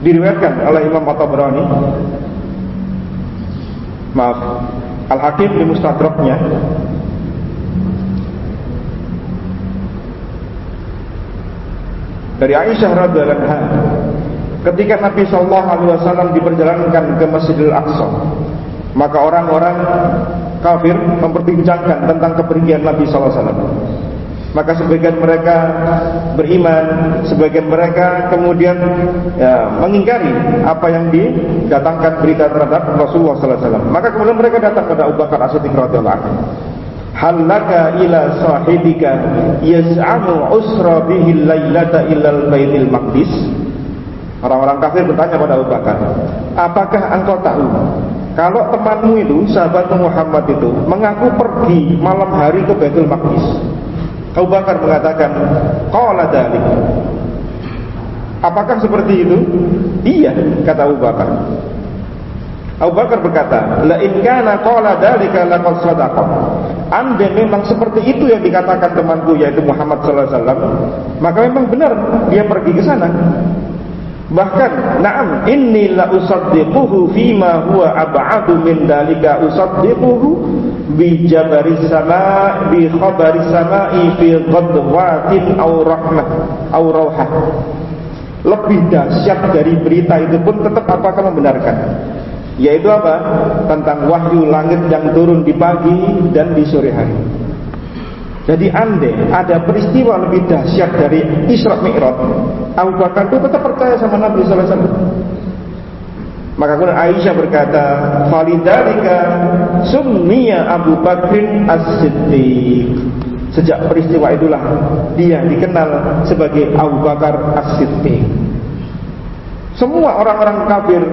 Diriwayatkan oleh Imam At-Tabrani. Maaf, Al-Hakim di Mustadraknya. Dari Aisyah radhiyallahu anha ketika Nabi sallallahu alaihi wasallam diperjalankan ke Masjidil Aqsa maka orang-orang kafir memperbincangkan tentang kepergian Nabi sallallahu alaihi wasallam maka sebagian mereka beriman sebagian mereka kemudian ya, mengingkari apa yang didatangkan berita terhadap Rasulullah sallallahu alaihi wasallam. Maka kemudian mereka datang kepada Abu Bakar As-Siddiq radhiyallahu anhu. Halaka ila sahibika yas'amu usra bihi lailata ilal baitil maqdis? Orang-orang kafir bertanya pada Abu Bakar Apakah engkau tahu Kalau temanmu itu, sahabat Muhammad itu Mengaku pergi malam hari ke Baitul Maqdis Abu Bakar mengatakan Qala dalik Apakah seperti itu? Iya, kata Abu Bakar Abu Bakar berkata, "La in kana qala dzalika laqad sadaqa." Andai memang seperti itu yang dikatakan temanku yaitu Muhammad sallallahu alaihi wasallam, maka memang benar dia pergi ke sana. Bahkan, "Na'am, inni la usaddiquhu fima huwa ab'adu min dzalika usaddiquhu bi jabari sama bi khabari sama'i fi ghadwatin aw rahmah aw rauhah." Lebih dahsyat dari berita itu pun tetap apakah membenarkan? Yaitu apa? Tentang wahyu langit yang turun di pagi dan di sore hari. Jadi andai ada peristiwa lebih dahsyat dari Isra Mi'raj, Abu Bakar itu tetap percaya sama Nabi sallallahu alaihi wasallam. Maka kemudian Aisyah berkata, "Falidalika summiya Abu Bakrin As-Siddiq." Sejak peristiwa itulah dia dikenal sebagai Abu Bakar As-Siddiq. Semua orang-orang kafir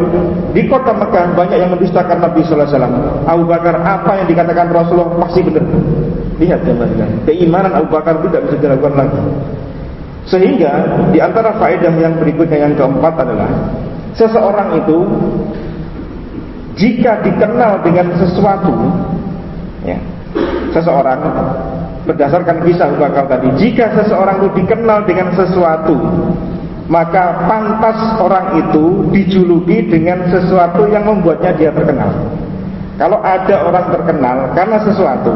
di kota Mekah banyak yang mendustakan Nabi Sallallahu Alaihi Wasallam. Abu Bakar apa yang dikatakan Rasulullah pasti benar. Lihat teman-teman, keimanan Abu Bakar tidak bisa dilakukan lagi. Sehingga di antara faedah yang berikutnya yang keempat adalah seseorang itu jika dikenal dengan sesuatu, ya, seseorang berdasarkan kisah Abu Bakar tadi, jika seseorang itu dikenal dengan sesuatu maka pantas orang itu dijuluki dengan sesuatu yang membuatnya dia terkenal. Kalau ada orang terkenal karena sesuatu,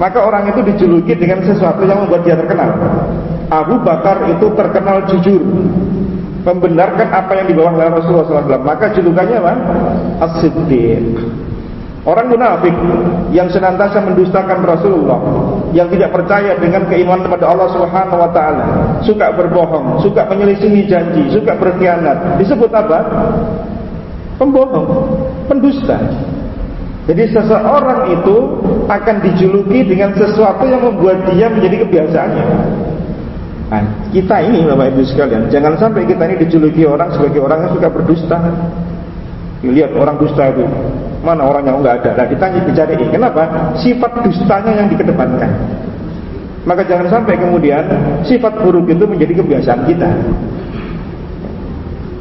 maka orang itu dijuluki dengan sesuatu yang membuat dia terkenal. Abu Bakar itu terkenal jujur, membenarkan apa yang dibawa oleh Rasulullah SAW. Maka julukannya apa? As-Siddiq. Orang munafik yang senantiasa mendustakan Rasulullah, yang tidak percaya dengan keimanan kepada Allah Subhanahu wa taala, suka berbohong, suka menyelisihi janji, suka berkhianat, disebut apa? Pembohong, pendusta. Jadi seseorang itu akan dijuluki dengan sesuatu yang membuat dia menjadi kebiasaannya. Nah, kita ini Bapak Ibu sekalian, jangan sampai kita ini dijuluki orang sebagai orang yang suka berdusta. Lihat orang dusta itu Mana orang yang enggak ada? Nah, ditanya dicari, kenapa? Sifat dustanya yang dikedepankan. Maka jangan sampai kemudian sifat buruk itu menjadi kebiasaan kita.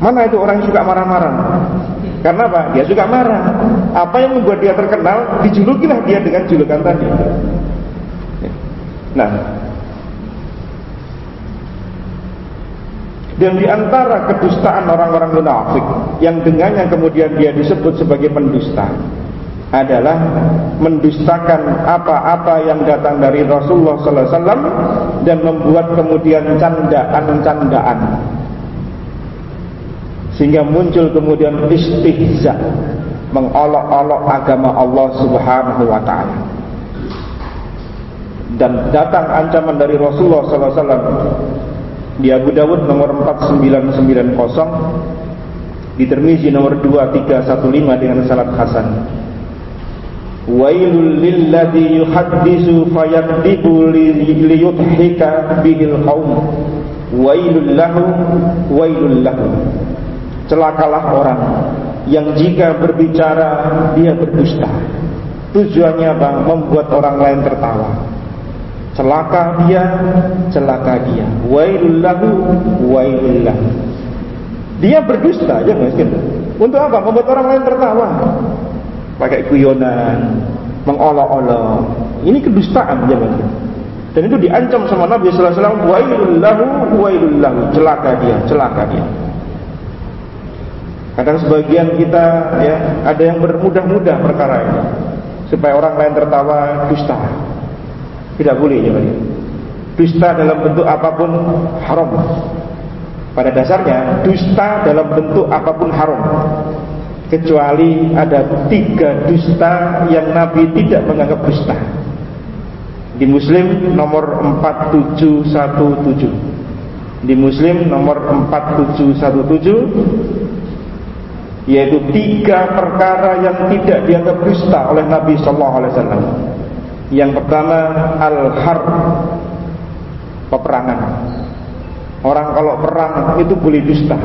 Mana itu orang yang suka marah-marah? Karena apa? Dia suka marah. Apa yang membuat dia terkenal, dijulukilah dia dengan julukan tadi. Nah, Dan di antara kedustaan orang-orang munafik yang dengannya kemudian dia disebut sebagai pendusta adalah mendustakan apa-apa yang datang dari Rasulullah wasallam dan membuat kemudian candaan-candaan sehingga muncul kemudian istihza. Mengolok-olok agama Allah Subhanahu wa taala. Dan datang ancaman dari Rasulullah sallallahu alaihi wasallam. Di Abu Dawud nomor 4990 di Tirmizi nomor 2315 dengan salat hasan. Wailul lilladzi yuhaddisu fayakdibu liyudhika bihil qaum Wailul lahu wailul lahu Celakalah orang yang jika berbicara dia berdusta Tujuannya apa? Membuat orang lain tertawa celaka dia, celaka dia. Wailul lahu, wailul lahu. Dia berdusta, ya miskin. Untuk apa? Membuat orang lain tertawa. Pakai guyonan, mengolok-olok. Ini kedustaan zaman Dan itu diancam sama Nabi sallallahu alaihi wasallam. Celaka dia, celaka dia. Kadang sebagian kita ya ada yang bermudah-mudah perkara ini supaya orang lain tertawa dusta. Tidak boleh ya Dusta dalam bentuk apa pun haram. Pada dasarnya dusta dalam bentuk apa pun haram. Kecuali ada tiga dusta yang Nabi tidak menganggap dusta. Di Muslim nomor 4717 Di Muslim nomor 4717 Yaitu tiga perkara yang tidak dianggap dusta oleh Nabi Sallallahu Alaihi Wasallam. Yang pertama Al-Harb Peperangan. Orang kalau perang itu boleh dusta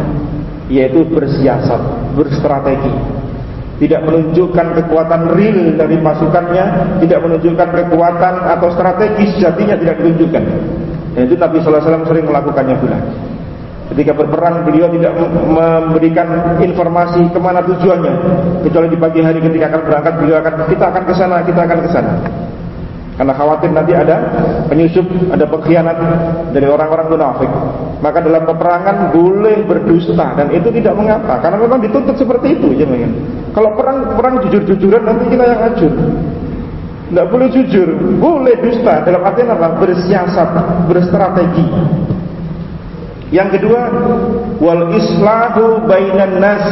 Yaitu bersiasat, berstrategi. Tidak menunjukkan kekuatan real dari pasukannya Tidak menunjukkan kekuatan atau strategi sejatinya tidak ditunjukkan. Dan itu Nabi SAW sering melakukannya pula Ketika berperang beliau tidak memberikan informasi ke mana tujuannya Kecuali di pagi hari ketika akan berangkat beliau akan kita akan ke sana, kita akan ke sana karena khawatir nanti ada penyusup, ada pengkhianat dari orang-orang munafik. Maka dalam peperangan boleh berdusta dan itu tidak mengapa karena memang dituntut seperti itu jangan. Kalau perang perang jujur-jujuran nanti kita yang hancur. Tidak boleh jujur, boleh dusta dalam artian apa? Bersiasat, berstrategi. Yang kedua, wal islahu bainan nas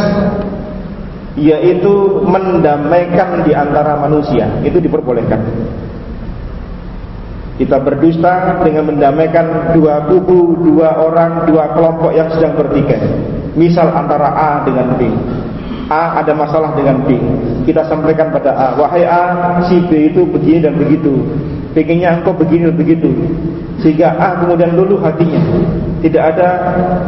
yaitu mendamaikan di antara manusia. Itu diperbolehkan. Kita berdusta dengan mendamaikan dua kubu, dua orang, dua kelompok yang sedang bertikai. Misal antara A dengan B. A ada masalah dengan B. Kita sampaikan pada A, wahai A, si B itu begini dan begitu. Pengennya engkau begini dan begitu. Sehingga A kemudian luluh hatinya. Tidak ada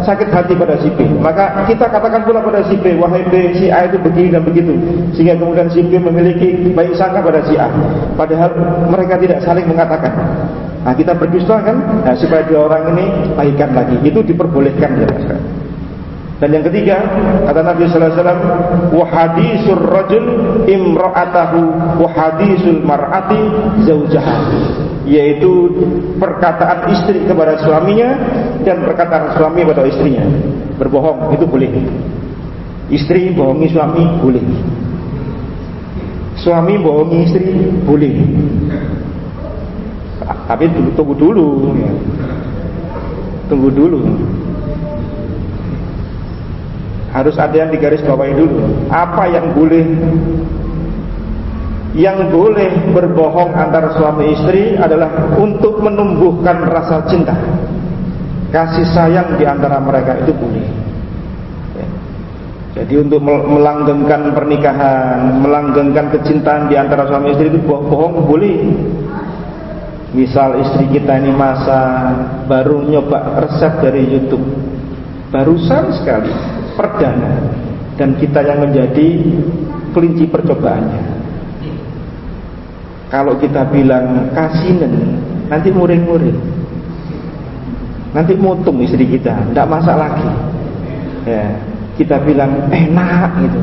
sakit hati pada si B. Maka kita katakan pula pada si B, wahai B, si A itu begini dan begitu. Sehingga kemudian si B memiliki baik sangka pada si A. Padahal mereka tidak saling mengatakan. Nah kita berdusta kan, nah, supaya dua orang ini baikan lagi. Itu diperbolehkan ya Dan yang ketiga, kata Nabi sallallahu alaihi wasallam, wa hadisul rajul imra'atahu wa mar'ati. Yaitu perkataan istri kepada suaminya dan perkataan suami kepada istrinya. Berbohong itu boleh. Istri bohongi suami boleh. Suami bohongi istri boleh. Tapi tunggu, dulu. Tunggu dulu. Harus ada yang digaris bawahi dulu. Apa yang boleh yang boleh berbohong antara suami istri adalah untuk menumbuhkan rasa cinta. Kasih sayang di antara mereka itu boleh. Ya. Jadi untuk melanggengkan pernikahan, melanggengkan kecintaan di antara suami istri itu bohong boleh. Misal istri kita ini masa baru nyoba resep dari YouTube, barusan sekali, perdana, dan kita yang menjadi kelinci percobaannya. Kalau kita bilang kasinen, nanti muring-muring, nanti mutung istri kita, tidak masak lagi. Ya, kita bilang enak gitu,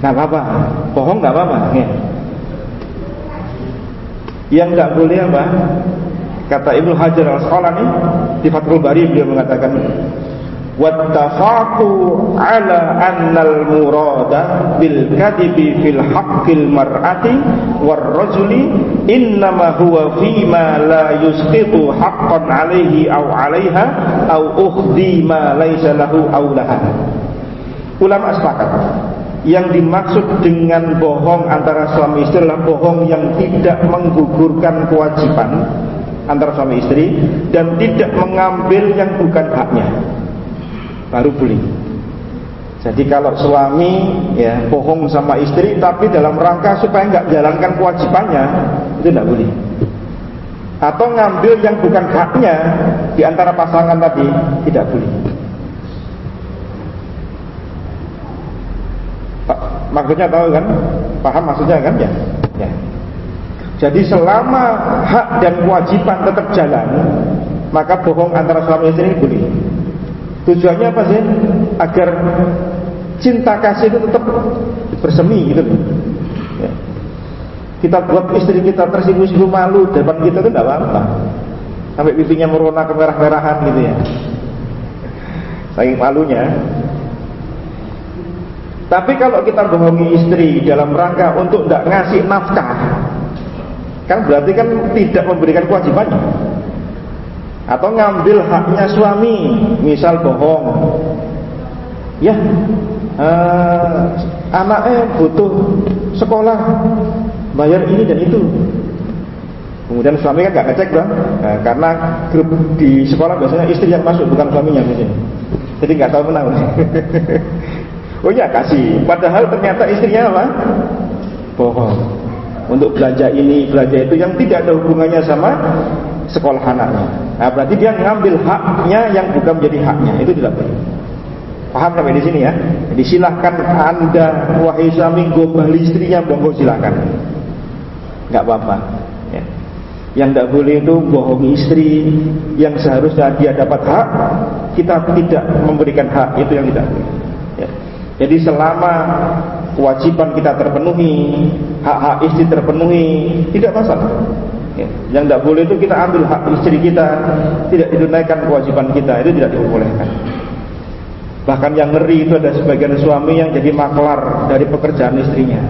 nggak apa-apa, bohong nggak apa-apa. Ya. Yang nggak boleh apa? Kata Ibnu Hajar al Asqalani di Fathul Bari beliau mengatakan wattafaqu ala annal murada bil kadibi fil haqqil mar'ati war rajuli innama huwa fima la yusqitu haqqan alaihi aw alaiha aw ukhdi ma laysa lahu aw laha. Ulama sepakat yang dimaksud dengan bohong antara suami istri adalah bohong yang tidak menggugurkan kewajiban antara suami istri dan tidak mengambil yang bukan haknya baru boleh jadi kalau suami ya bohong sama istri tapi dalam rangka supaya nggak jalankan kewajibannya itu tidak boleh atau ngambil yang bukan haknya di antara pasangan tadi tidak boleh Maksudnya tahu kan? Paham maksudnya kan ya? ya. Jadi selama hak dan kewajiban tetap jalan, maka bohong antara suami istri boleh. Tujuannya apa sih? Agar cinta kasih itu tetap bersemi gitu. Ya. Kita buat istri kita tersipu-sipu malu depan kita itu tidak apa-apa. Sampai pipinya merona kemerah-merahan gitu ya. Saking malunya. Tapi kalau kita bohongi istri dalam rangka untuk tidak ngasih nafkah, kan berarti kan tidak memberikan kewajibannya. Atau ngambil haknya suami, misal bohong. Ya, uh, anaknya butuh sekolah, bayar ini dan itu. Kemudian suami kan gak ngecek bang, nah, karena grup di sekolah biasanya istri yang masuk bukan suaminya mungkin. Jadi nggak tahu menang. [laughs] oh iya kasih. Padahal ternyata istrinya apa? Bohong. Untuk belanja ini, belanja itu yang tidak ada hubungannya sama sekolah anaknya. Nah, berarti dia ngambil haknya yang bukan menjadi haknya. Itu tidak boleh. Paham sampai di sini ya? Jadi silahkan anda wahai suami gombal istrinya, monggo silahkan. Nggak apa-apa. Ya. Yang tidak boleh itu bohongi istri yang seharusnya dia dapat hak, kita tidak memberikan hak itu yang tidak boleh. Ya. Jadi selama kewajiban kita terpenuhi, hak-hak istri terpenuhi, tidak masalah. Ya. Yang tidak boleh itu kita ambil hak istri kita, tidak ditunaikan kewajiban kita, itu tidak diperbolehkan. Bahkan yang ngeri itu ada sebagian suami yang jadi maklar dari pekerjaan istrinya.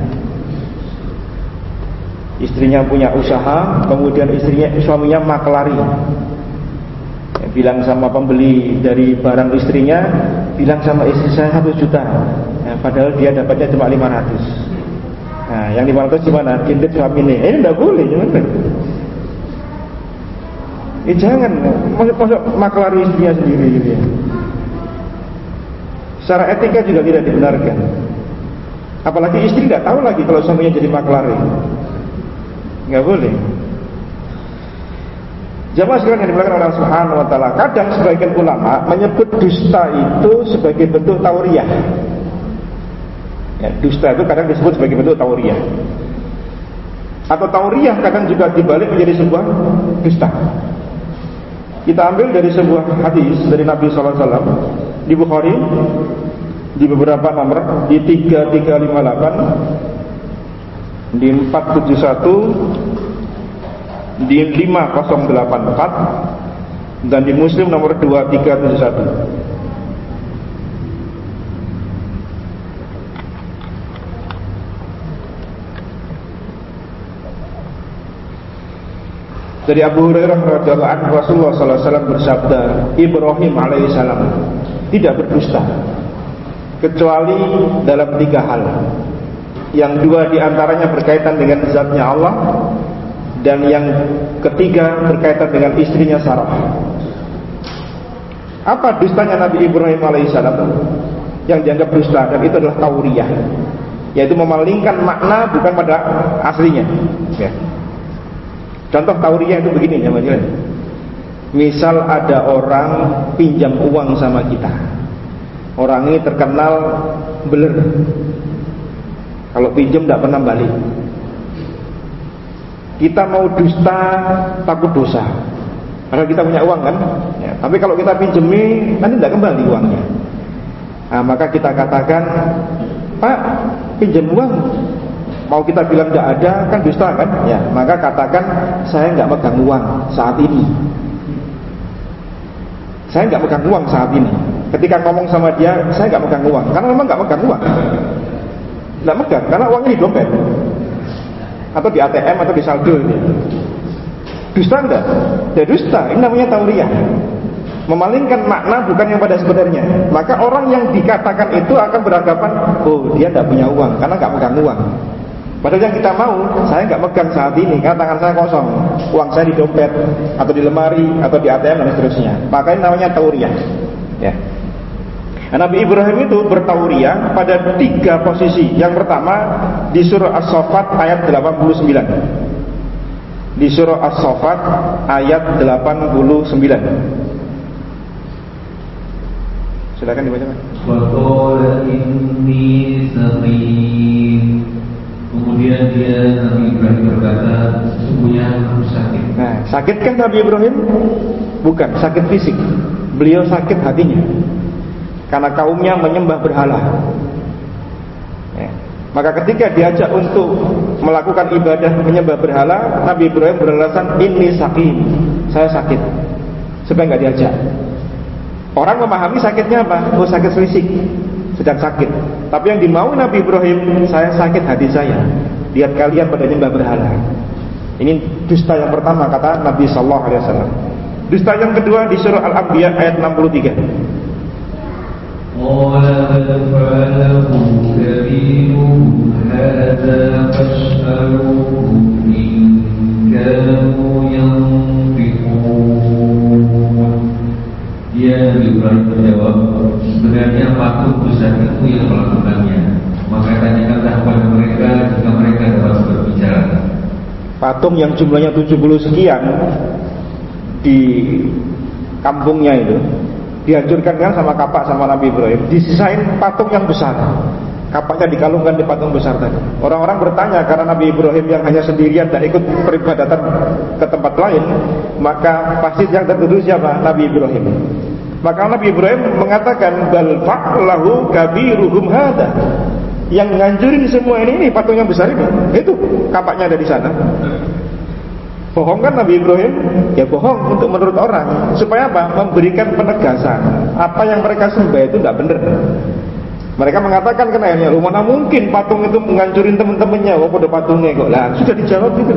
Istrinya punya usaha, kemudian istrinya suaminya maklari. Ya, bilang sama pembeli dari barang istrinya, bilang sama istri saya satu juta, ya, padahal dia dapatnya cuma 500. Nah, yang 500 gimana? Kintit suami ini. Eh, ini tidak boleh, gimana? Eh jangan, masuk maklari istrinya sendiri gitu ya. Secara etika juga tidak dibenarkan. Apalagi istri tidak tahu lagi kalau suaminya jadi maklari. Nggak boleh. Jamaah sekalian yang dimuliakan oleh Subhanahu wa taala, kadang sebagian ulama menyebut dusta itu sebagai bentuk tauriah. Ya, dusta itu kadang disebut sebagai bentuk tauriah. Atau tauriah kadang juga dibalik menjadi sebuah dusta. Kita ambil dari sebuah hadis dari Nabi SAW di Bukhari di beberapa nomor di 3358 di 471 di 5084 dan di Muslim nomor 2371 Dari Abu Hurairah radhiyallahu anhu Rasulullah sallallahu alaihi wasallam bersabda, Ibrahim alaihissalam tidak berdusta kecuali dalam tiga hal. Yang dua di antaranya berkaitan dengan zatnya Allah dan yang ketiga berkaitan dengan istrinya Sarah. Apa dustanya Nabi Ibrahim alaihissalam yang dianggap dusta dan itu adalah tauriyah, yaitu memalingkan makna bukan pada aslinya. Ya. Contoh tauriah itu begini ya Mas Misal ada orang pinjam uang sama kita. Orang ini terkenal beler. Kalau pinjam tidak pernah balik. Kita mau dusta takut dosa. Karena kita punya uang kan. Ya, tapi kalau kita pinjemi nanti tidak kembali uangnya. Nah, maka kita katakan, Pak, pinjam uang Mau kita bilang tidak ada kan dusta kan? Ya, maka katakan saya nggak megang uang saat ini. Saya nggak megang uang saat ini. Ketika ngomong sama dia, saya nggak megang uang, karena memang nggak megang uang. Nggak megang, karena uangnya di dompet atau di ATM atau di saldo ini. Dusta enggak? Ya dusta, ini namanya tauriah memalingkan makna bukan yang pada sebenarnya. Maka orang yang dikatakan itu akan beranggapan, oh dia tidak punya uang karena nggak megang uang. Padahal yang kita mau, saya nggak megang saat ini, karena tangan saya kosong, uang saya di dompet atau di lemari atau di ATM dan seterusnya. Maka ini namanya tauriah. Ya. Nah, Nabi Ibrahim itu bertauriah pada tiga posisi. Yang pertama di surah As-Saffat ayat 89. Di surah As-Saffat ayat 89. Silakan dibaca. Kemudian dia Nabi Ibrahim berkata, sesungguhnya aku sakit. Nah, sakit kan Nabi Ibrahim? Bukan, sakit fisik. Beliau sakit hatinya. Karena kaumnya menyembah berhala. Ya. Maka ketika diajak untuk melakukan ibadah menyembah berhala, Nabi Ibrahim beralasan ini sakit, saya sakit, supaya nggak diajak. Orang memahami sakitnya apa? Oh sakit selisik, sedang sakit. Tapi yang dimau Nabi Ibrahim, saya sakit hati saya lihat kalian pada nyembah berhala. Ini dusta yang pertama kata Nabi sallallahu alaihi wasallam. Dusta yang kedua di surah Al-Anbiya ayat 63. Dia lebih berani menjawab Sebenarnya patut besar itu yang melakukannya maka tanyakanlah kepada mereka jika mereka dapat berbicara. Patung yang jumlahnya 70 sekian Di kampungnya itu dihancurkan kan sama kapak sama Nabi Ibrahim disisain patung yang besar. Kapaknya dikalungkan di patung besar tadi. Orang-orang bertanya karena Nabi Ibrahim yang hanya sendirian tak ikut peribadatan ke tempat lain maka pasti yang tertuduh siapa? Nabi Ibrahim. Maka Nabi Ibrahim mengatakan bal fa'lahu kabiruhum hada yang nganjurin semua ini, ini patung yang besar ini itu kapaknya ada di sana Bohong kan Nabi Ibrahim? Ya bohong untuk menurut orang. Supaya apa? Memberikan penegasan. Apa yang mereka sembah itu tidak benar. Mereka mengatakan kenanya, mana mungkin patung itu menghancurin teman-temannya, oh pada patungnya kok. Lah sudah dijawab gitu.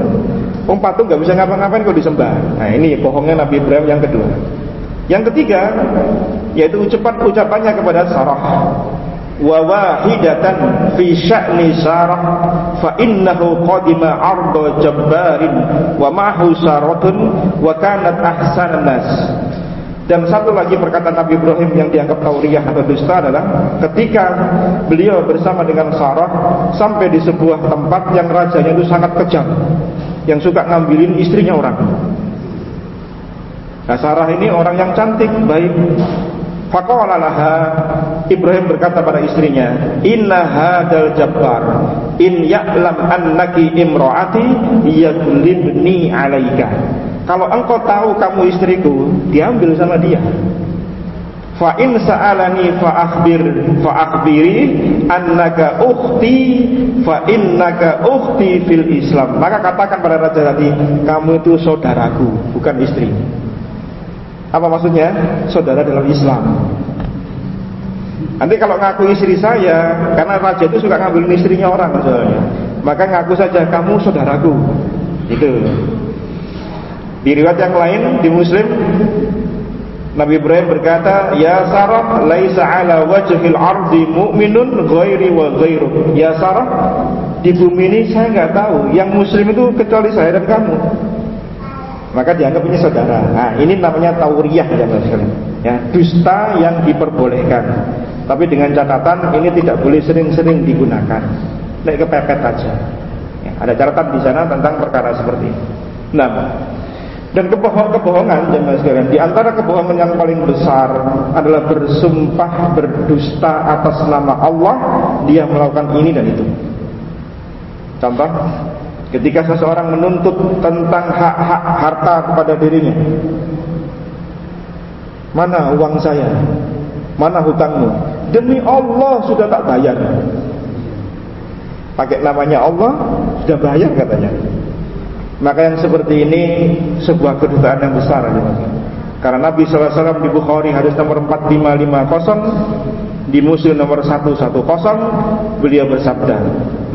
Om patung nggak bisa ngapa-ngapain kok disembah. Nah ini bohongnya Nabi Ibrahim yang kedua. Yang ketiga, yaitu ucapan ucapannya kepada Sarah wa wahidatan fi sya'ni sarah fa innahu qadima arda jabbarin wa ma'hu saratun wa kanat ahsanan nas dan satu lagi perkataan Nabi Ibrahim yang dianggap tauriah atau dusta adalah ketika beliau bersama dengan Sarah sampai di sebuah tempat yang rajanya itu sangat kejam yang suka ngambilin istrinya orang. Nah Sarah ini orang yang cantik, baik, Faqala Ibrahim berkata pada istrinya, "Inna hadal jabbar in ya'lam annaki imraati yaglibni 'alaika." Kalau engkau tahu kamu istriku, diambil sama dia. Fa in sa'alani fa akhbir fa akhbiri annaka ukhti fa innaka ukhti fil Islam. Maka katakan pada raja tadi, kamu itu saudaraku, bukan istri. Apa maksudnya? Saudara dalam Islam. Nanti kalau ngaku istri saya, karena raja itu suka ngambil istrinya orang soalnya. Maka ngaku saja kamu saudaraku. Itu. Di riwayat yang lain di Muslim Nabi Ibrahim berkata, "Ya Sarah, laisa ala wajhil ardi mu'minun ghairi wa ghairu." Ya Sarah, di bumi ini saya nggak tahu yang muslim itu kecuali saya dan kamu maka dianggap ini saudara. Nah, ini namanya tauriyah ya Mas Ya, dusta yang diperbolehkan. Tapi dengan catatan ini tidak boleh sering-sering digunakan. Naik kepepet aja. Ya, ada catatan di sana tentang perkara seperti ini. Nah, dan kebohongan-kebohongan jemaah sekalian, di antara kebohongan yang paling besar adalah bersumpah berdusta atas nama Allah, dia melakukan ini dan itu. Contoh, Ketika seseorang menuntut tentang hak-hak harta kepada dirinya Mana uang saya? Mana hutangmu? Demi Allah sudah tak bayar Pakai namanya Allah Sudah bayar katanya Maka yang seperti ini Sebuah kedutaan yang besar Karena Nabi SAW di Bukhari Hadis nomor 4550 di Muslim nomor 110 beliau bersabda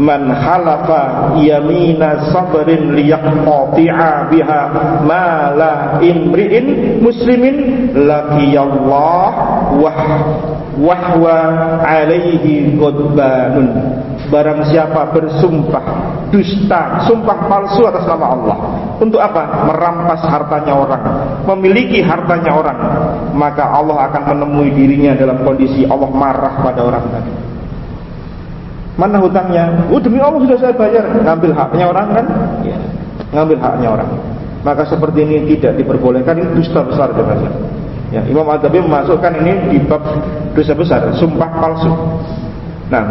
man halafa yamina sabrin liyaqti'a biha mala imri'in muslimin laqiyallah wah wahwa alaihi ghadbanun barang siapa bersumpah dusta sumpah palsu atas nama Allah untuk apa? Merampas hartanya orang memiliki hartanya orang maka Allah akan menemui dirinya dalam kondisi Allah marah pada orang tadi mana hutangnya? Oh demi Allah sudah saya bayar. Ngambil haknya orang kan? Ya. ngambil haknya orang. Maka seperti ini tidak diperbolehkan. Ini dusta besar teman Ya, Imam Adabi memasukkan ini di bab dosa besar, sumpah palsu. Nah,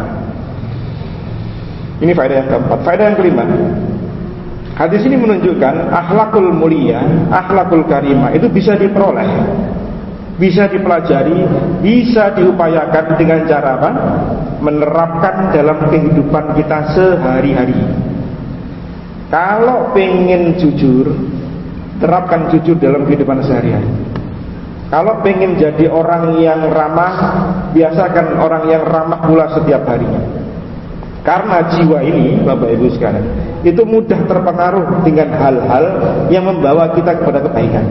ini faedah yang keempat. Faedah yang kelima, hadis ini menunjukkan akhlakul mulia, akhlakul karimah itu bisa diperoleh bisa dipelajari, bisa diupayakan dengan cara apa? Menerapkan dalam kehidupan kita sehari-hari. Kalau pengen jujur, terapkan jujur dalam kehidupan sehari-hari. Kalau pengen jadi orang yang ramah, biasakan orang yang ramah pula setiap harinya. Karena jiwa ini, Bapak Ibu sekalian, itu mudah terpengaruh dengan hal-hal yang membawa kita kepada kebaikan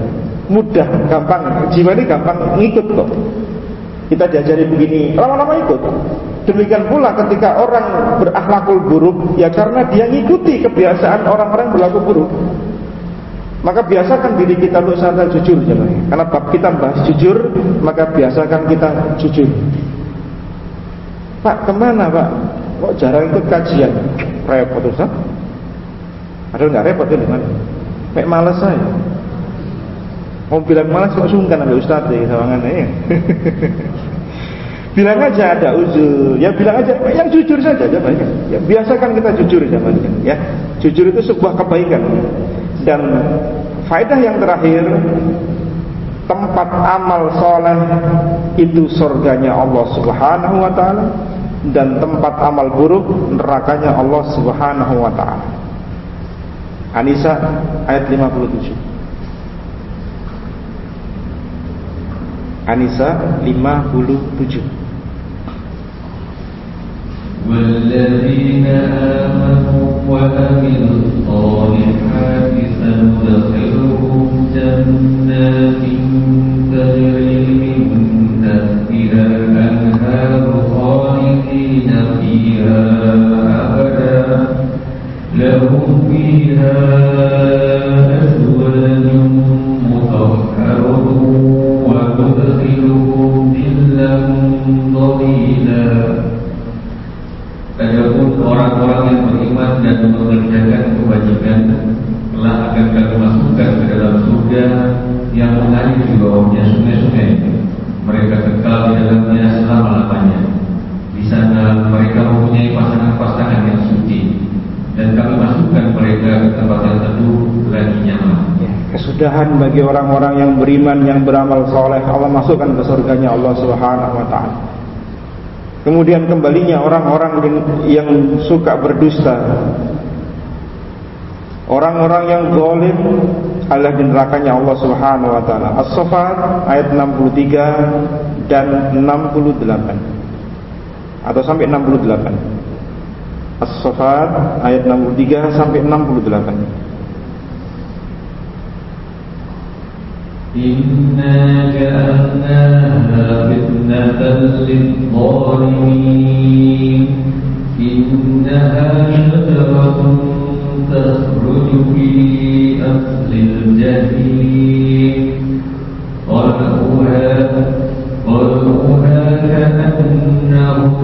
mudah, gampang. Jiwa ini gampang ngikut kok. Kita diajari begini, lama-lama ikut. Demikian pula ketika orang berakhlakul buruk, ya karena dia ngikuti kebiasaan orang-orang berlaku buruk. Maka biasakan diri kita untuk sadar jujur jangan. Karena bab kita bahas jujur, maka biasakan kita jujur. Pak, ke mana Pak? Kok jarang ikut kajian? Repot Ustaz? Ada nggak repot ya dengan? Kayak males saya. Mau bilang malas kok sungkan ambil ustaz ya sawangan ya. bilang aja ada uzur, ya bilang aja yang jujur saja aja banyak. Ya biasakan kita jujur zaman ya. Jujur itu sebuah kebaikan. Dan faedah yang terakhir tempat amal soleh itu surganya Allah Subhanahu wa taala dan tempat amal buruk nerakanya Allah Subhanahu wa taala. Anisa ayat 57. Anisa 57 والذين آمنوا وعملوا الصالحات سندخلهم جنات تجري من تحتها الأنهار خالدين فيها لهم فيها أزواج مطهرة Adapun orang-orang yang beriman dan mengerjakan kewajiban telah akan kami masukkan ke dalam surga yang mengalir di bawahnya sungai-sungai. Mereka kekal di dalamnya selama-lamanya. Di sana mereka mempunyai pasangan-pasangan yang suci dan kami masukkan mereka ke tempat yang teduh lagi nyaman. Ya, kesudahan bagi orang-orang yang beriman yang beramal soleh Allah masukkan ke surganya Allah Subhanahu Wa Taala. Kemudian kembalinya orang-orang yang suka berdusta Orang-orang yang zalim adalah di nerakanya Allah Subhanahu wa taala. As-Saffat ayat 63 dan 68. Atau sampai 68. As-Saffat ayat 63 sampai 68. إنا جعلناها فتنة للظالمين إنها شجرة تخرج في أصل الجحيم طلعها طلعها كأنه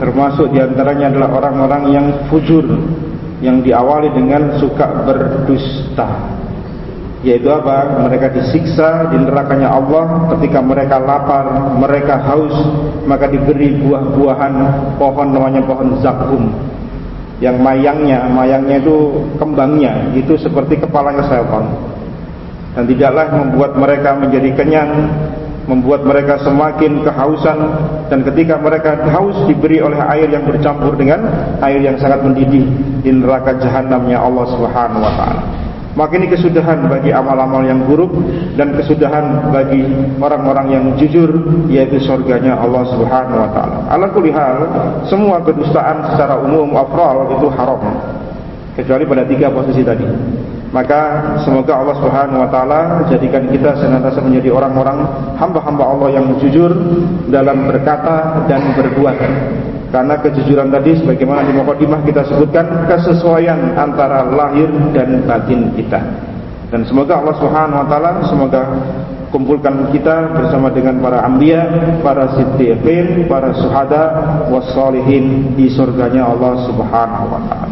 termasuk di antaranya adalah orang-orang yang fujur, yang diawali dengan suka berdusta. Yaitu apa? Mereka disiksa di nerakanya Allah ketika mereka lapar, mereka haus, maka diberi buah-buahan pohon namanya pohon zakum yang mayangnya, mayangnya itu kembangnya itu seperti kepalanya setan. dan tidaklah membuat mereka menjadi kenyang membuat mereka semakin kehausan dan ketika mereka haus diberi oleh air yang bercampur dengan air yang sangat mendidih di neraka jahanamnya Allah Subhanahu wa taala. Maka ini kesudahan bagi amal-amal yang buruk dan kesudahan bagi orang-orang yang jujur yaitu surganya Allah Subhanahu wa taala. Ala kulli semua kedustaan secara umum afral itu haram. Kecuali pada tiga posisi tadi. Maka semoga Allah Subhanahu wa taala jadikan kita senantiasa menjadi orang-orang hamba-hamba Allah yang jujur dalam berkata dan berbuat. Karena kejujuran tadi sebagaimana di mukadimah kita sebutkan kesesuaian antara lahir dan batin kita. Dan semoga Allah Subhanahu wa taala semoga kumpulkan kita bersama dengan para anbiya, para siddiqin, para syuhada wassalihin di surganya Allah Subhanahu wa taala.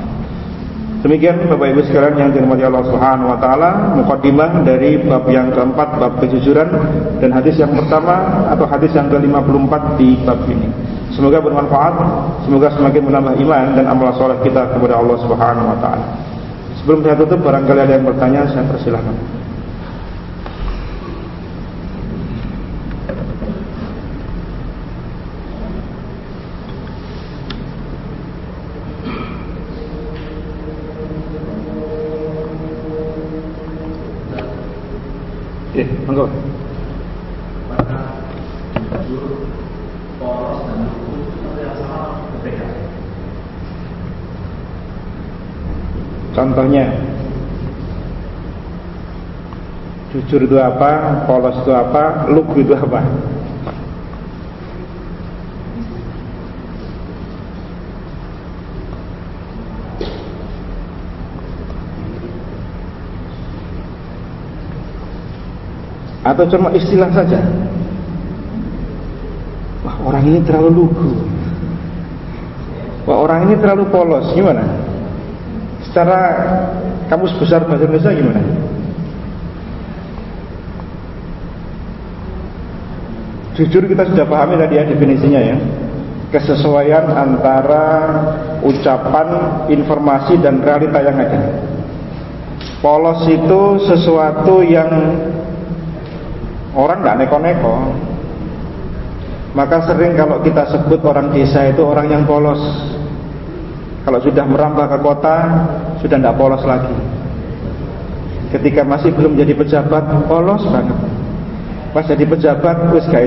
Demikian Bapak Ibu sekalian yang dirahmati Allah Subhanahu wa taala, mukadimah dari bab yang keempat bab kejujuran dan hadis yang pertama atau hadis yang ke-54 di bab ini. Semoga bermanfaat, semoga semakin menambah iman dan amal soleh kita kepada Allah Subhanahu wa taala. Sebelum saya tutup barangkali ada yang bertanya, saya persilahkan. Eh, monggo. Contohnya. Jujur itu apa, polos itu apa, lugu itu apa? Atau cuma istilah saja? Wah orang ini terlalu lugu. Wah orang ini terlalu polos gimana secara kamus besar bahasa Indonesia gimana jujur kita sudah pahami tadi ya definisinya ya kesesuaian antara ucapan, informasi dan realita yang ada. Polos itu sesuatu yang Orang nggak neko-neko. Maka sering kalau kita sebut orang desa itu orang yang polos. Kalau sudah merambah ke kota, sudah tidak polos lagi. Ketika masih belum jadi pejabat, polos banget. Pas jadi pejabat, wis gak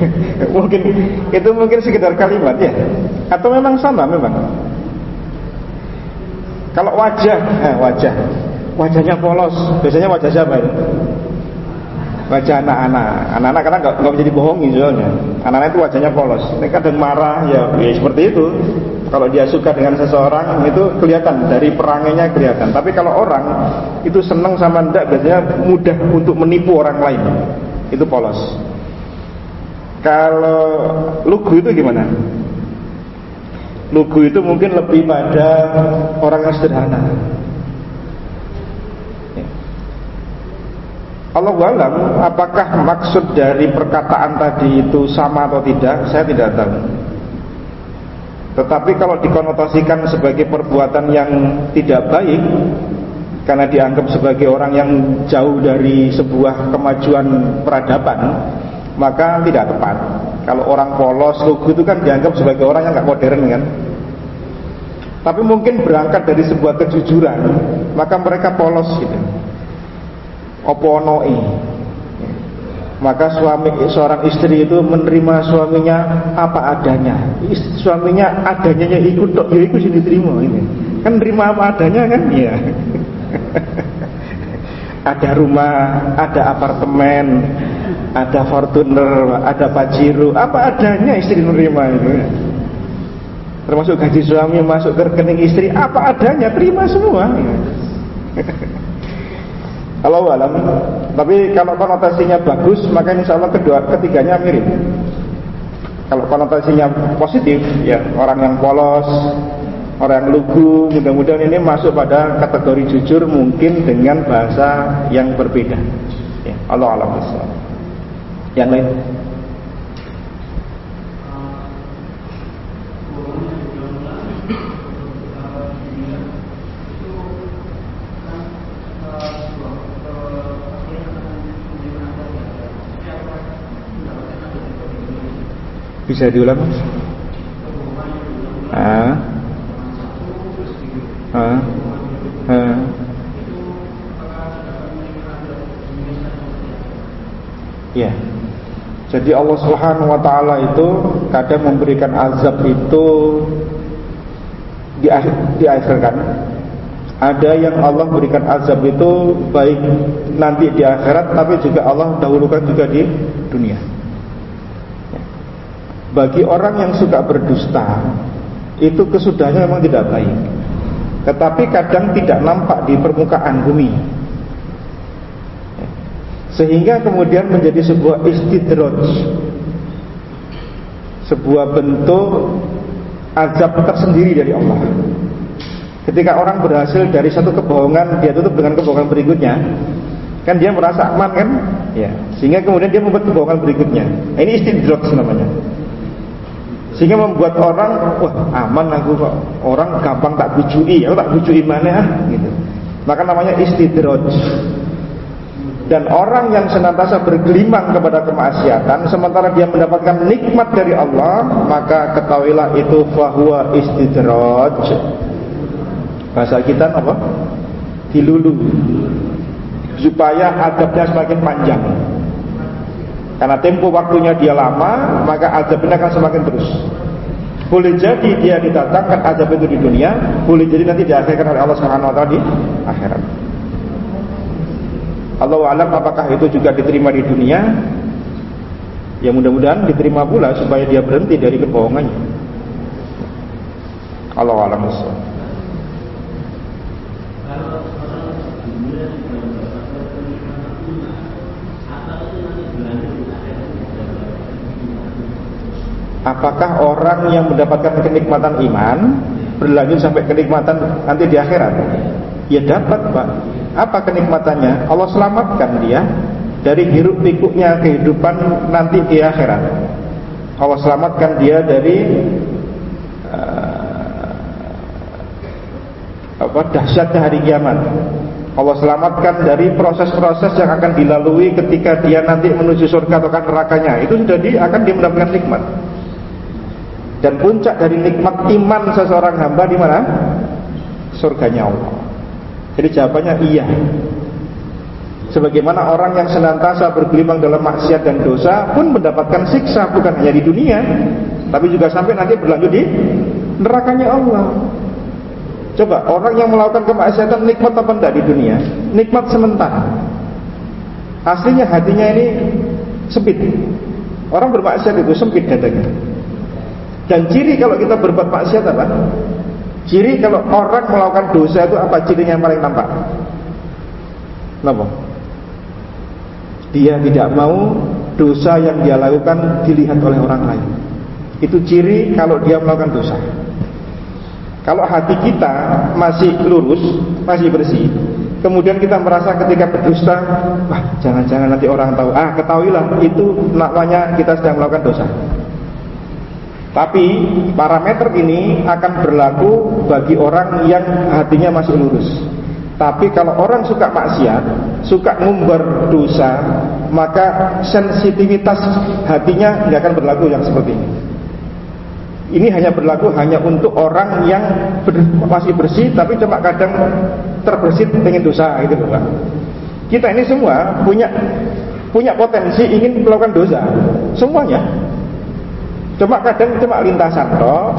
[laughs] mungkin itu mungkin sekedar kalimat ya. Atau memang sama memang. Kalau wajah, eh, wajah, wajahnya polos. Biasanya wajah siapa itu? wajah anak-anak. Anak-anak karena nggak bisa dibohongi soalnya. Anak-anak itu wajahnya polos. Ini kadang marah ya, ya seperti itu. Kalau dia suka dengan seseorang itu kelihatan dari perangainya kelihatan. Tapi kalau orang itu senang sama ndak biasanya mudah untuk menipu orang lain. Itu polos. Kalau lugu itu gimana? Lugu itu mungkin lebih pada orang yang sederhana Allah alam apakah maksud dari perkataan tadi itu sama atau tidak saya tidak tahu tetapi kalau dikonotasikan sebagai perbuatan yang tidak baik karena dianggap sebagai orang yang jauh dari sebuah kemajuan peradaban maka tidak tepat. Kalau orang polos lugu itu kan dianggap sebagai orang yang nggak modern kan? Tapi mungkin berangkat dari sebuah kejujuran maka mereka polos gitu. Oponoi maka suami seorang istri itu menerima suaminya apa adanya. Suaminya adanya ikut dok ya ikut sini terima ini. Kan terima apa adanya kan? Ya [laughs] ada rumah ada apartemen ada Fortuner ada Pajero apa adanya istri menerima itu. Termasuk gaji suami masuk ke rekening istri apa adanya terima semua [laughs] kalau alam. Tapi kalau konotasinya bagus, maka insya Allah kedua ketiganya mirip. Kalau konotasinya positif, ya orang yang polos, orang yang lugu, mudah-mudahan ini masuk pada kategori jujur mungkin dengan bahasa yang berbeda. Ya, Allah alam. Yang lain. Bisa diulang mas? Ah. Ah. Ah. Ya. Jadi Allah Subhanahu wa taala itu kadang memberikan azab itu di diakhirkan. Ada yang Allah berikan azab itu baik nanti di akhirat tapi juga Allah dahulukan juga di dunia. Bagi orang yang suka berdusta itu kesudahannya memang tidak baik. Tetapi kadang tidak nampak di permukaan bumi. Sehingga kemudian menjadi sebuah istidraj Sebuah bentuk azab tersendiri dari Allah Ketika orang berhasil dari satu kebohongan Dia tutup dengan kebohongan berikutnya Kan dia merasa aman kan ya. Sehingga kemudian dia membuat kebohongan berikutnya nah, Ini istidraj namanya sehingga membuat orang wah aman aku kok. Orang gampang tak bujui. Aku tak bujui mana gitu. Maka namanya istidraj. Dan orang yang senantiasa bergelimang kepada kemaksiatan sementara dia mendapatkan nikmat dari Allah maka ketahuilah itu fahuwa istidraj. Bahasa kita apa? Dilulu. Supaya adabnya semakin panjang karena tempo waktunya dia lama maka adabnya akan semakin terus. Boleh jadi dia didatangkan azab itu di dunia boleh jadi nanti diakhirkan oleh Allah Subhanahu wa di akhirat. Allah alam apakah itu juga diterima di dunia? Ya mudah-mudahan diterima pula supaya dia berhenti dari kebohongannya. Allah alam Apakah orang yang mendapatkan kenikmatan iman berlanjut sampai kenikmatan nanti di akhirat? Ya dapat, Pak. Apa kenikmatannya? Allah selamatkan dia dari hiruk pikuknya kehidupan nanti di akhirat. Allah selamatkan dia dari uh, apa dahsyatnya hari kiamat. Allah selamatkan dari proses-proses yang akan dilalui ketika dia nanti menuju surga atau nerakanya. Itu sudah di, akan dia mendapatkan nikmat. Dan puncak dari nikmat iman seseorang hamba di mana? Surganya Allah. Jadi jawabannya iya. Sebagaimana orang yang senantiasa bergelimang dalam maksiat dan dosa pun mendapatkan siksa bukan hanya di dunia, tapi juga sampai nanti berlanjut di nerakanya Allah. Coba orang yang melakukan kemaksiatan nikmat apa enggak di dunia? Nikmat sementara. Aslinya hatinya ini sempit. Orang bermaksiat itu sempit dadanya. Dan ciri kalau kita berbuat maksiat apa? Ciri kalau orang melakukan dosa itu apa cirinya yang paling nampak? Kenapa? Dia tidak mau dosa yang dia lakukan dilihat oleh orang lain. Itu ciri kalau dia melakukan dosa. Kalau hati kita masih lurus, masih bersih, kemudian kita merasa ketika berdusta, wah jangan-jangan nanti orang tahu. Ah, ketahuilah itu namanya kita sedang melakukan dosa. Tapi parameter ini akan berlaku bagi orang yang hatinya masih lurus. Tapi kalau orang suka maksiat, suka ngumbar dosa, maka sensitivitas hatinya tidak akan berlaku yang seperti ini. Ini hanya berlaku hanya untuk orang yang ber, masih bersih, tapi cuma kadang terbersih dengan dosa, gitu Pak. Kita ini semua punya punya potensi ingin melakukan dosa, semuanya. Cuma kadang cuma lintasan toh,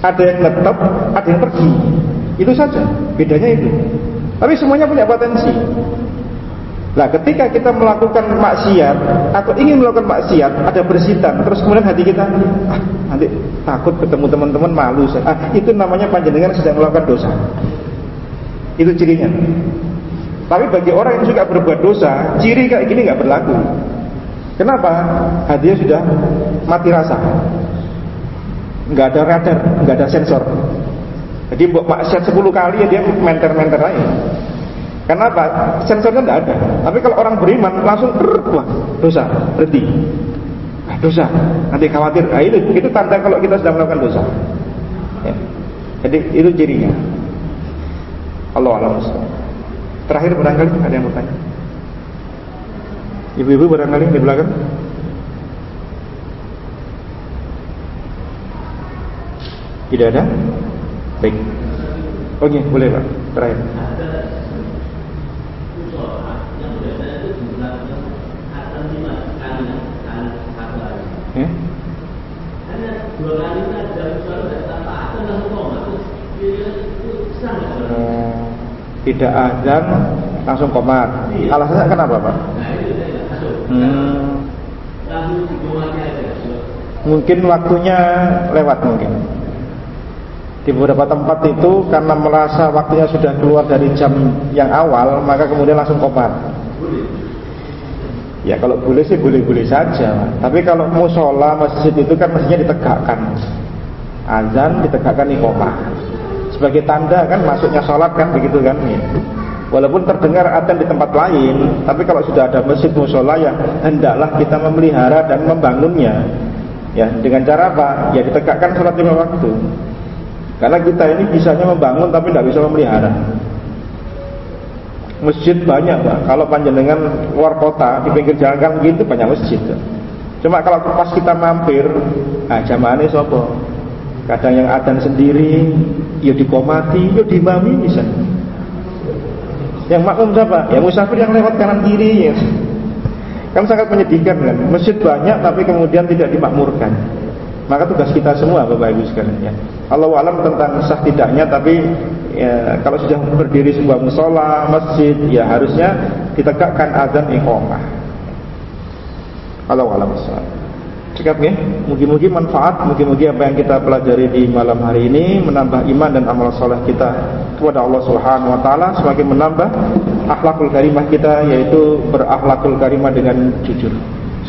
ada yang netep, ada yang pergi. Itu saja, bedanya itu. Tapi semuanya punya potensi. Nah, ketika kita melakukan maksiat atau ingin melakukan maksiat, ada bersitan, terus kemudian hati kita, ah, nanti takut ketemu teman-teman malu. Ah, itu namanya panjenengan sedang melakukan dosa. Itu cirinya. Tapi bagi orang yang suka berbuat dosa, ciri kayak gini nggak berlaku. Kenapa? Hadiah sudah mati rasa. Enggak ada radar, enggak ada sensor. Jadi buat maksiat 10 kali ya dia menter-menter aja. Kenapa? Sensornya enggak ada. Tapi kalau orang beriman langsung wah, dosa, berhenti. Ah, dosa, nanti khawatir. Ah, itu itu tanda kalau kita sedang melakukan dosa. Ya. Jadi itu cirinya. Allah alam Terakhir barangkali ada yang bertanya. Ibu-ibu barangkali di belakang Tidak ada? Baik. Oke, okay, boleh Pak. Terakhir. Ya? tidak azan langsung komat. Alasannya kenapa Pak? Hmm. Mungkin waktunya lewat mungkin. Di beberapa tempat itu karena merasa waktunya sudah keluar dari jam yang awal, maka kemudian langsung komat. Ya kalau boleh sih boleh-boleh saja. Tapi kalau musola masjid itu kan mestinya ditegakkan. Azan ditegakkan iqomah. Sebagai tanda kan masuknya sholat kan begitu kan. Ya. Walaupun terdengar adzan di tempat lain, tapi kalau sudah ada masjid musola ya hendaklah kita memelihara dan membangunnya. Ya dengan cara apa? Ya ditegakkan sholat lima waktu. Karena kita ini bisanya membangun tapi tidak bisa memelihara. Masjid banyak pak. Kalau panjenengan luar kota di pinggir jalan kan gitu banyak masjid. Cuma kalau pas kita mampir, nah jamaahnya sopo. Kadang yang adzan sendiri, ya dikomati, ya dimami bisa. Yang makmum siapa? Ya musafir yang lewat kanan kiri ya. Kan sangat menyedihkan kan. Masjid banyak tapi kemudian tidak dimakmurkan. Maka tugas kita semua Bapak Ibu sekalian ya. Allah alam tentang sah tidaknya tapi ya, kalau sudah berdiri sebuah musola, masjid ya harusnya ditegakkan azan iqamah. Allah alam Cukup ya, mungkin-mungkin manfaat, mungkin-mungkin apa yang kita pelajari di malam hari ini menambah iman dan amal soleh kita kepada Allah Subhanahu Wa Taala, semakin menambah akhlakul karimah kita, yaitu berakhlakul karimah dengan jujur.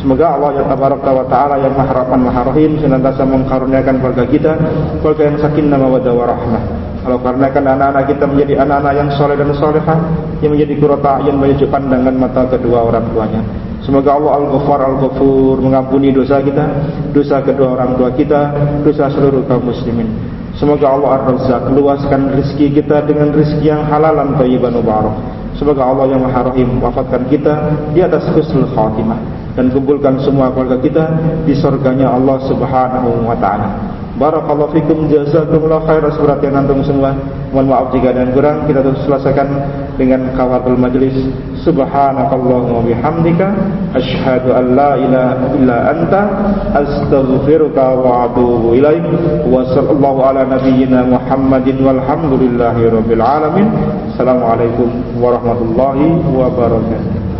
Semoga Allah yang tabaraka wa taala yang maha rahman maha rahim senantiasa mengkaruniakan keluarga kita, keluarga yang sakinah mawaddah warahmah. Allah karuniakan anak-anak kita menjadi anak-anak yang soleh dan solehah, yang menjadi kurata yang menjadi pandangan mata kedua orang tuanya. Semoga Allah Al-Ghafar Al-Ghafur mengampuni dosa kita, dosa kedua orang tua kita, dosa seluruh kaum muslimin. Semoga Allah Ar-Razzaq luaskan rezeki kita dengan rezeki yang halal dan thayyiban mubarak. Semoga Allah yang Maha Rahim wafatkan kita di atas husnul khatimah dan kumpulkan semua keluarga kita di surganya Allah Subhanahu wa taala. Barakallahu fikum jazakumullah khair surat yang antum semua. Mohon maaf jika ada yang kurang kita terus selesaikan dengan kawatul majlis. Subhanakallahumma bihamdika asyhadu an la ilaha illa anta astaghfiruka wa atubu ilaik. Wa sallallahu ala nabiyyina Muhammadin walhamdulillahi rabbil alamin. Assalamualaikum warahmatullahi wabarakatuh.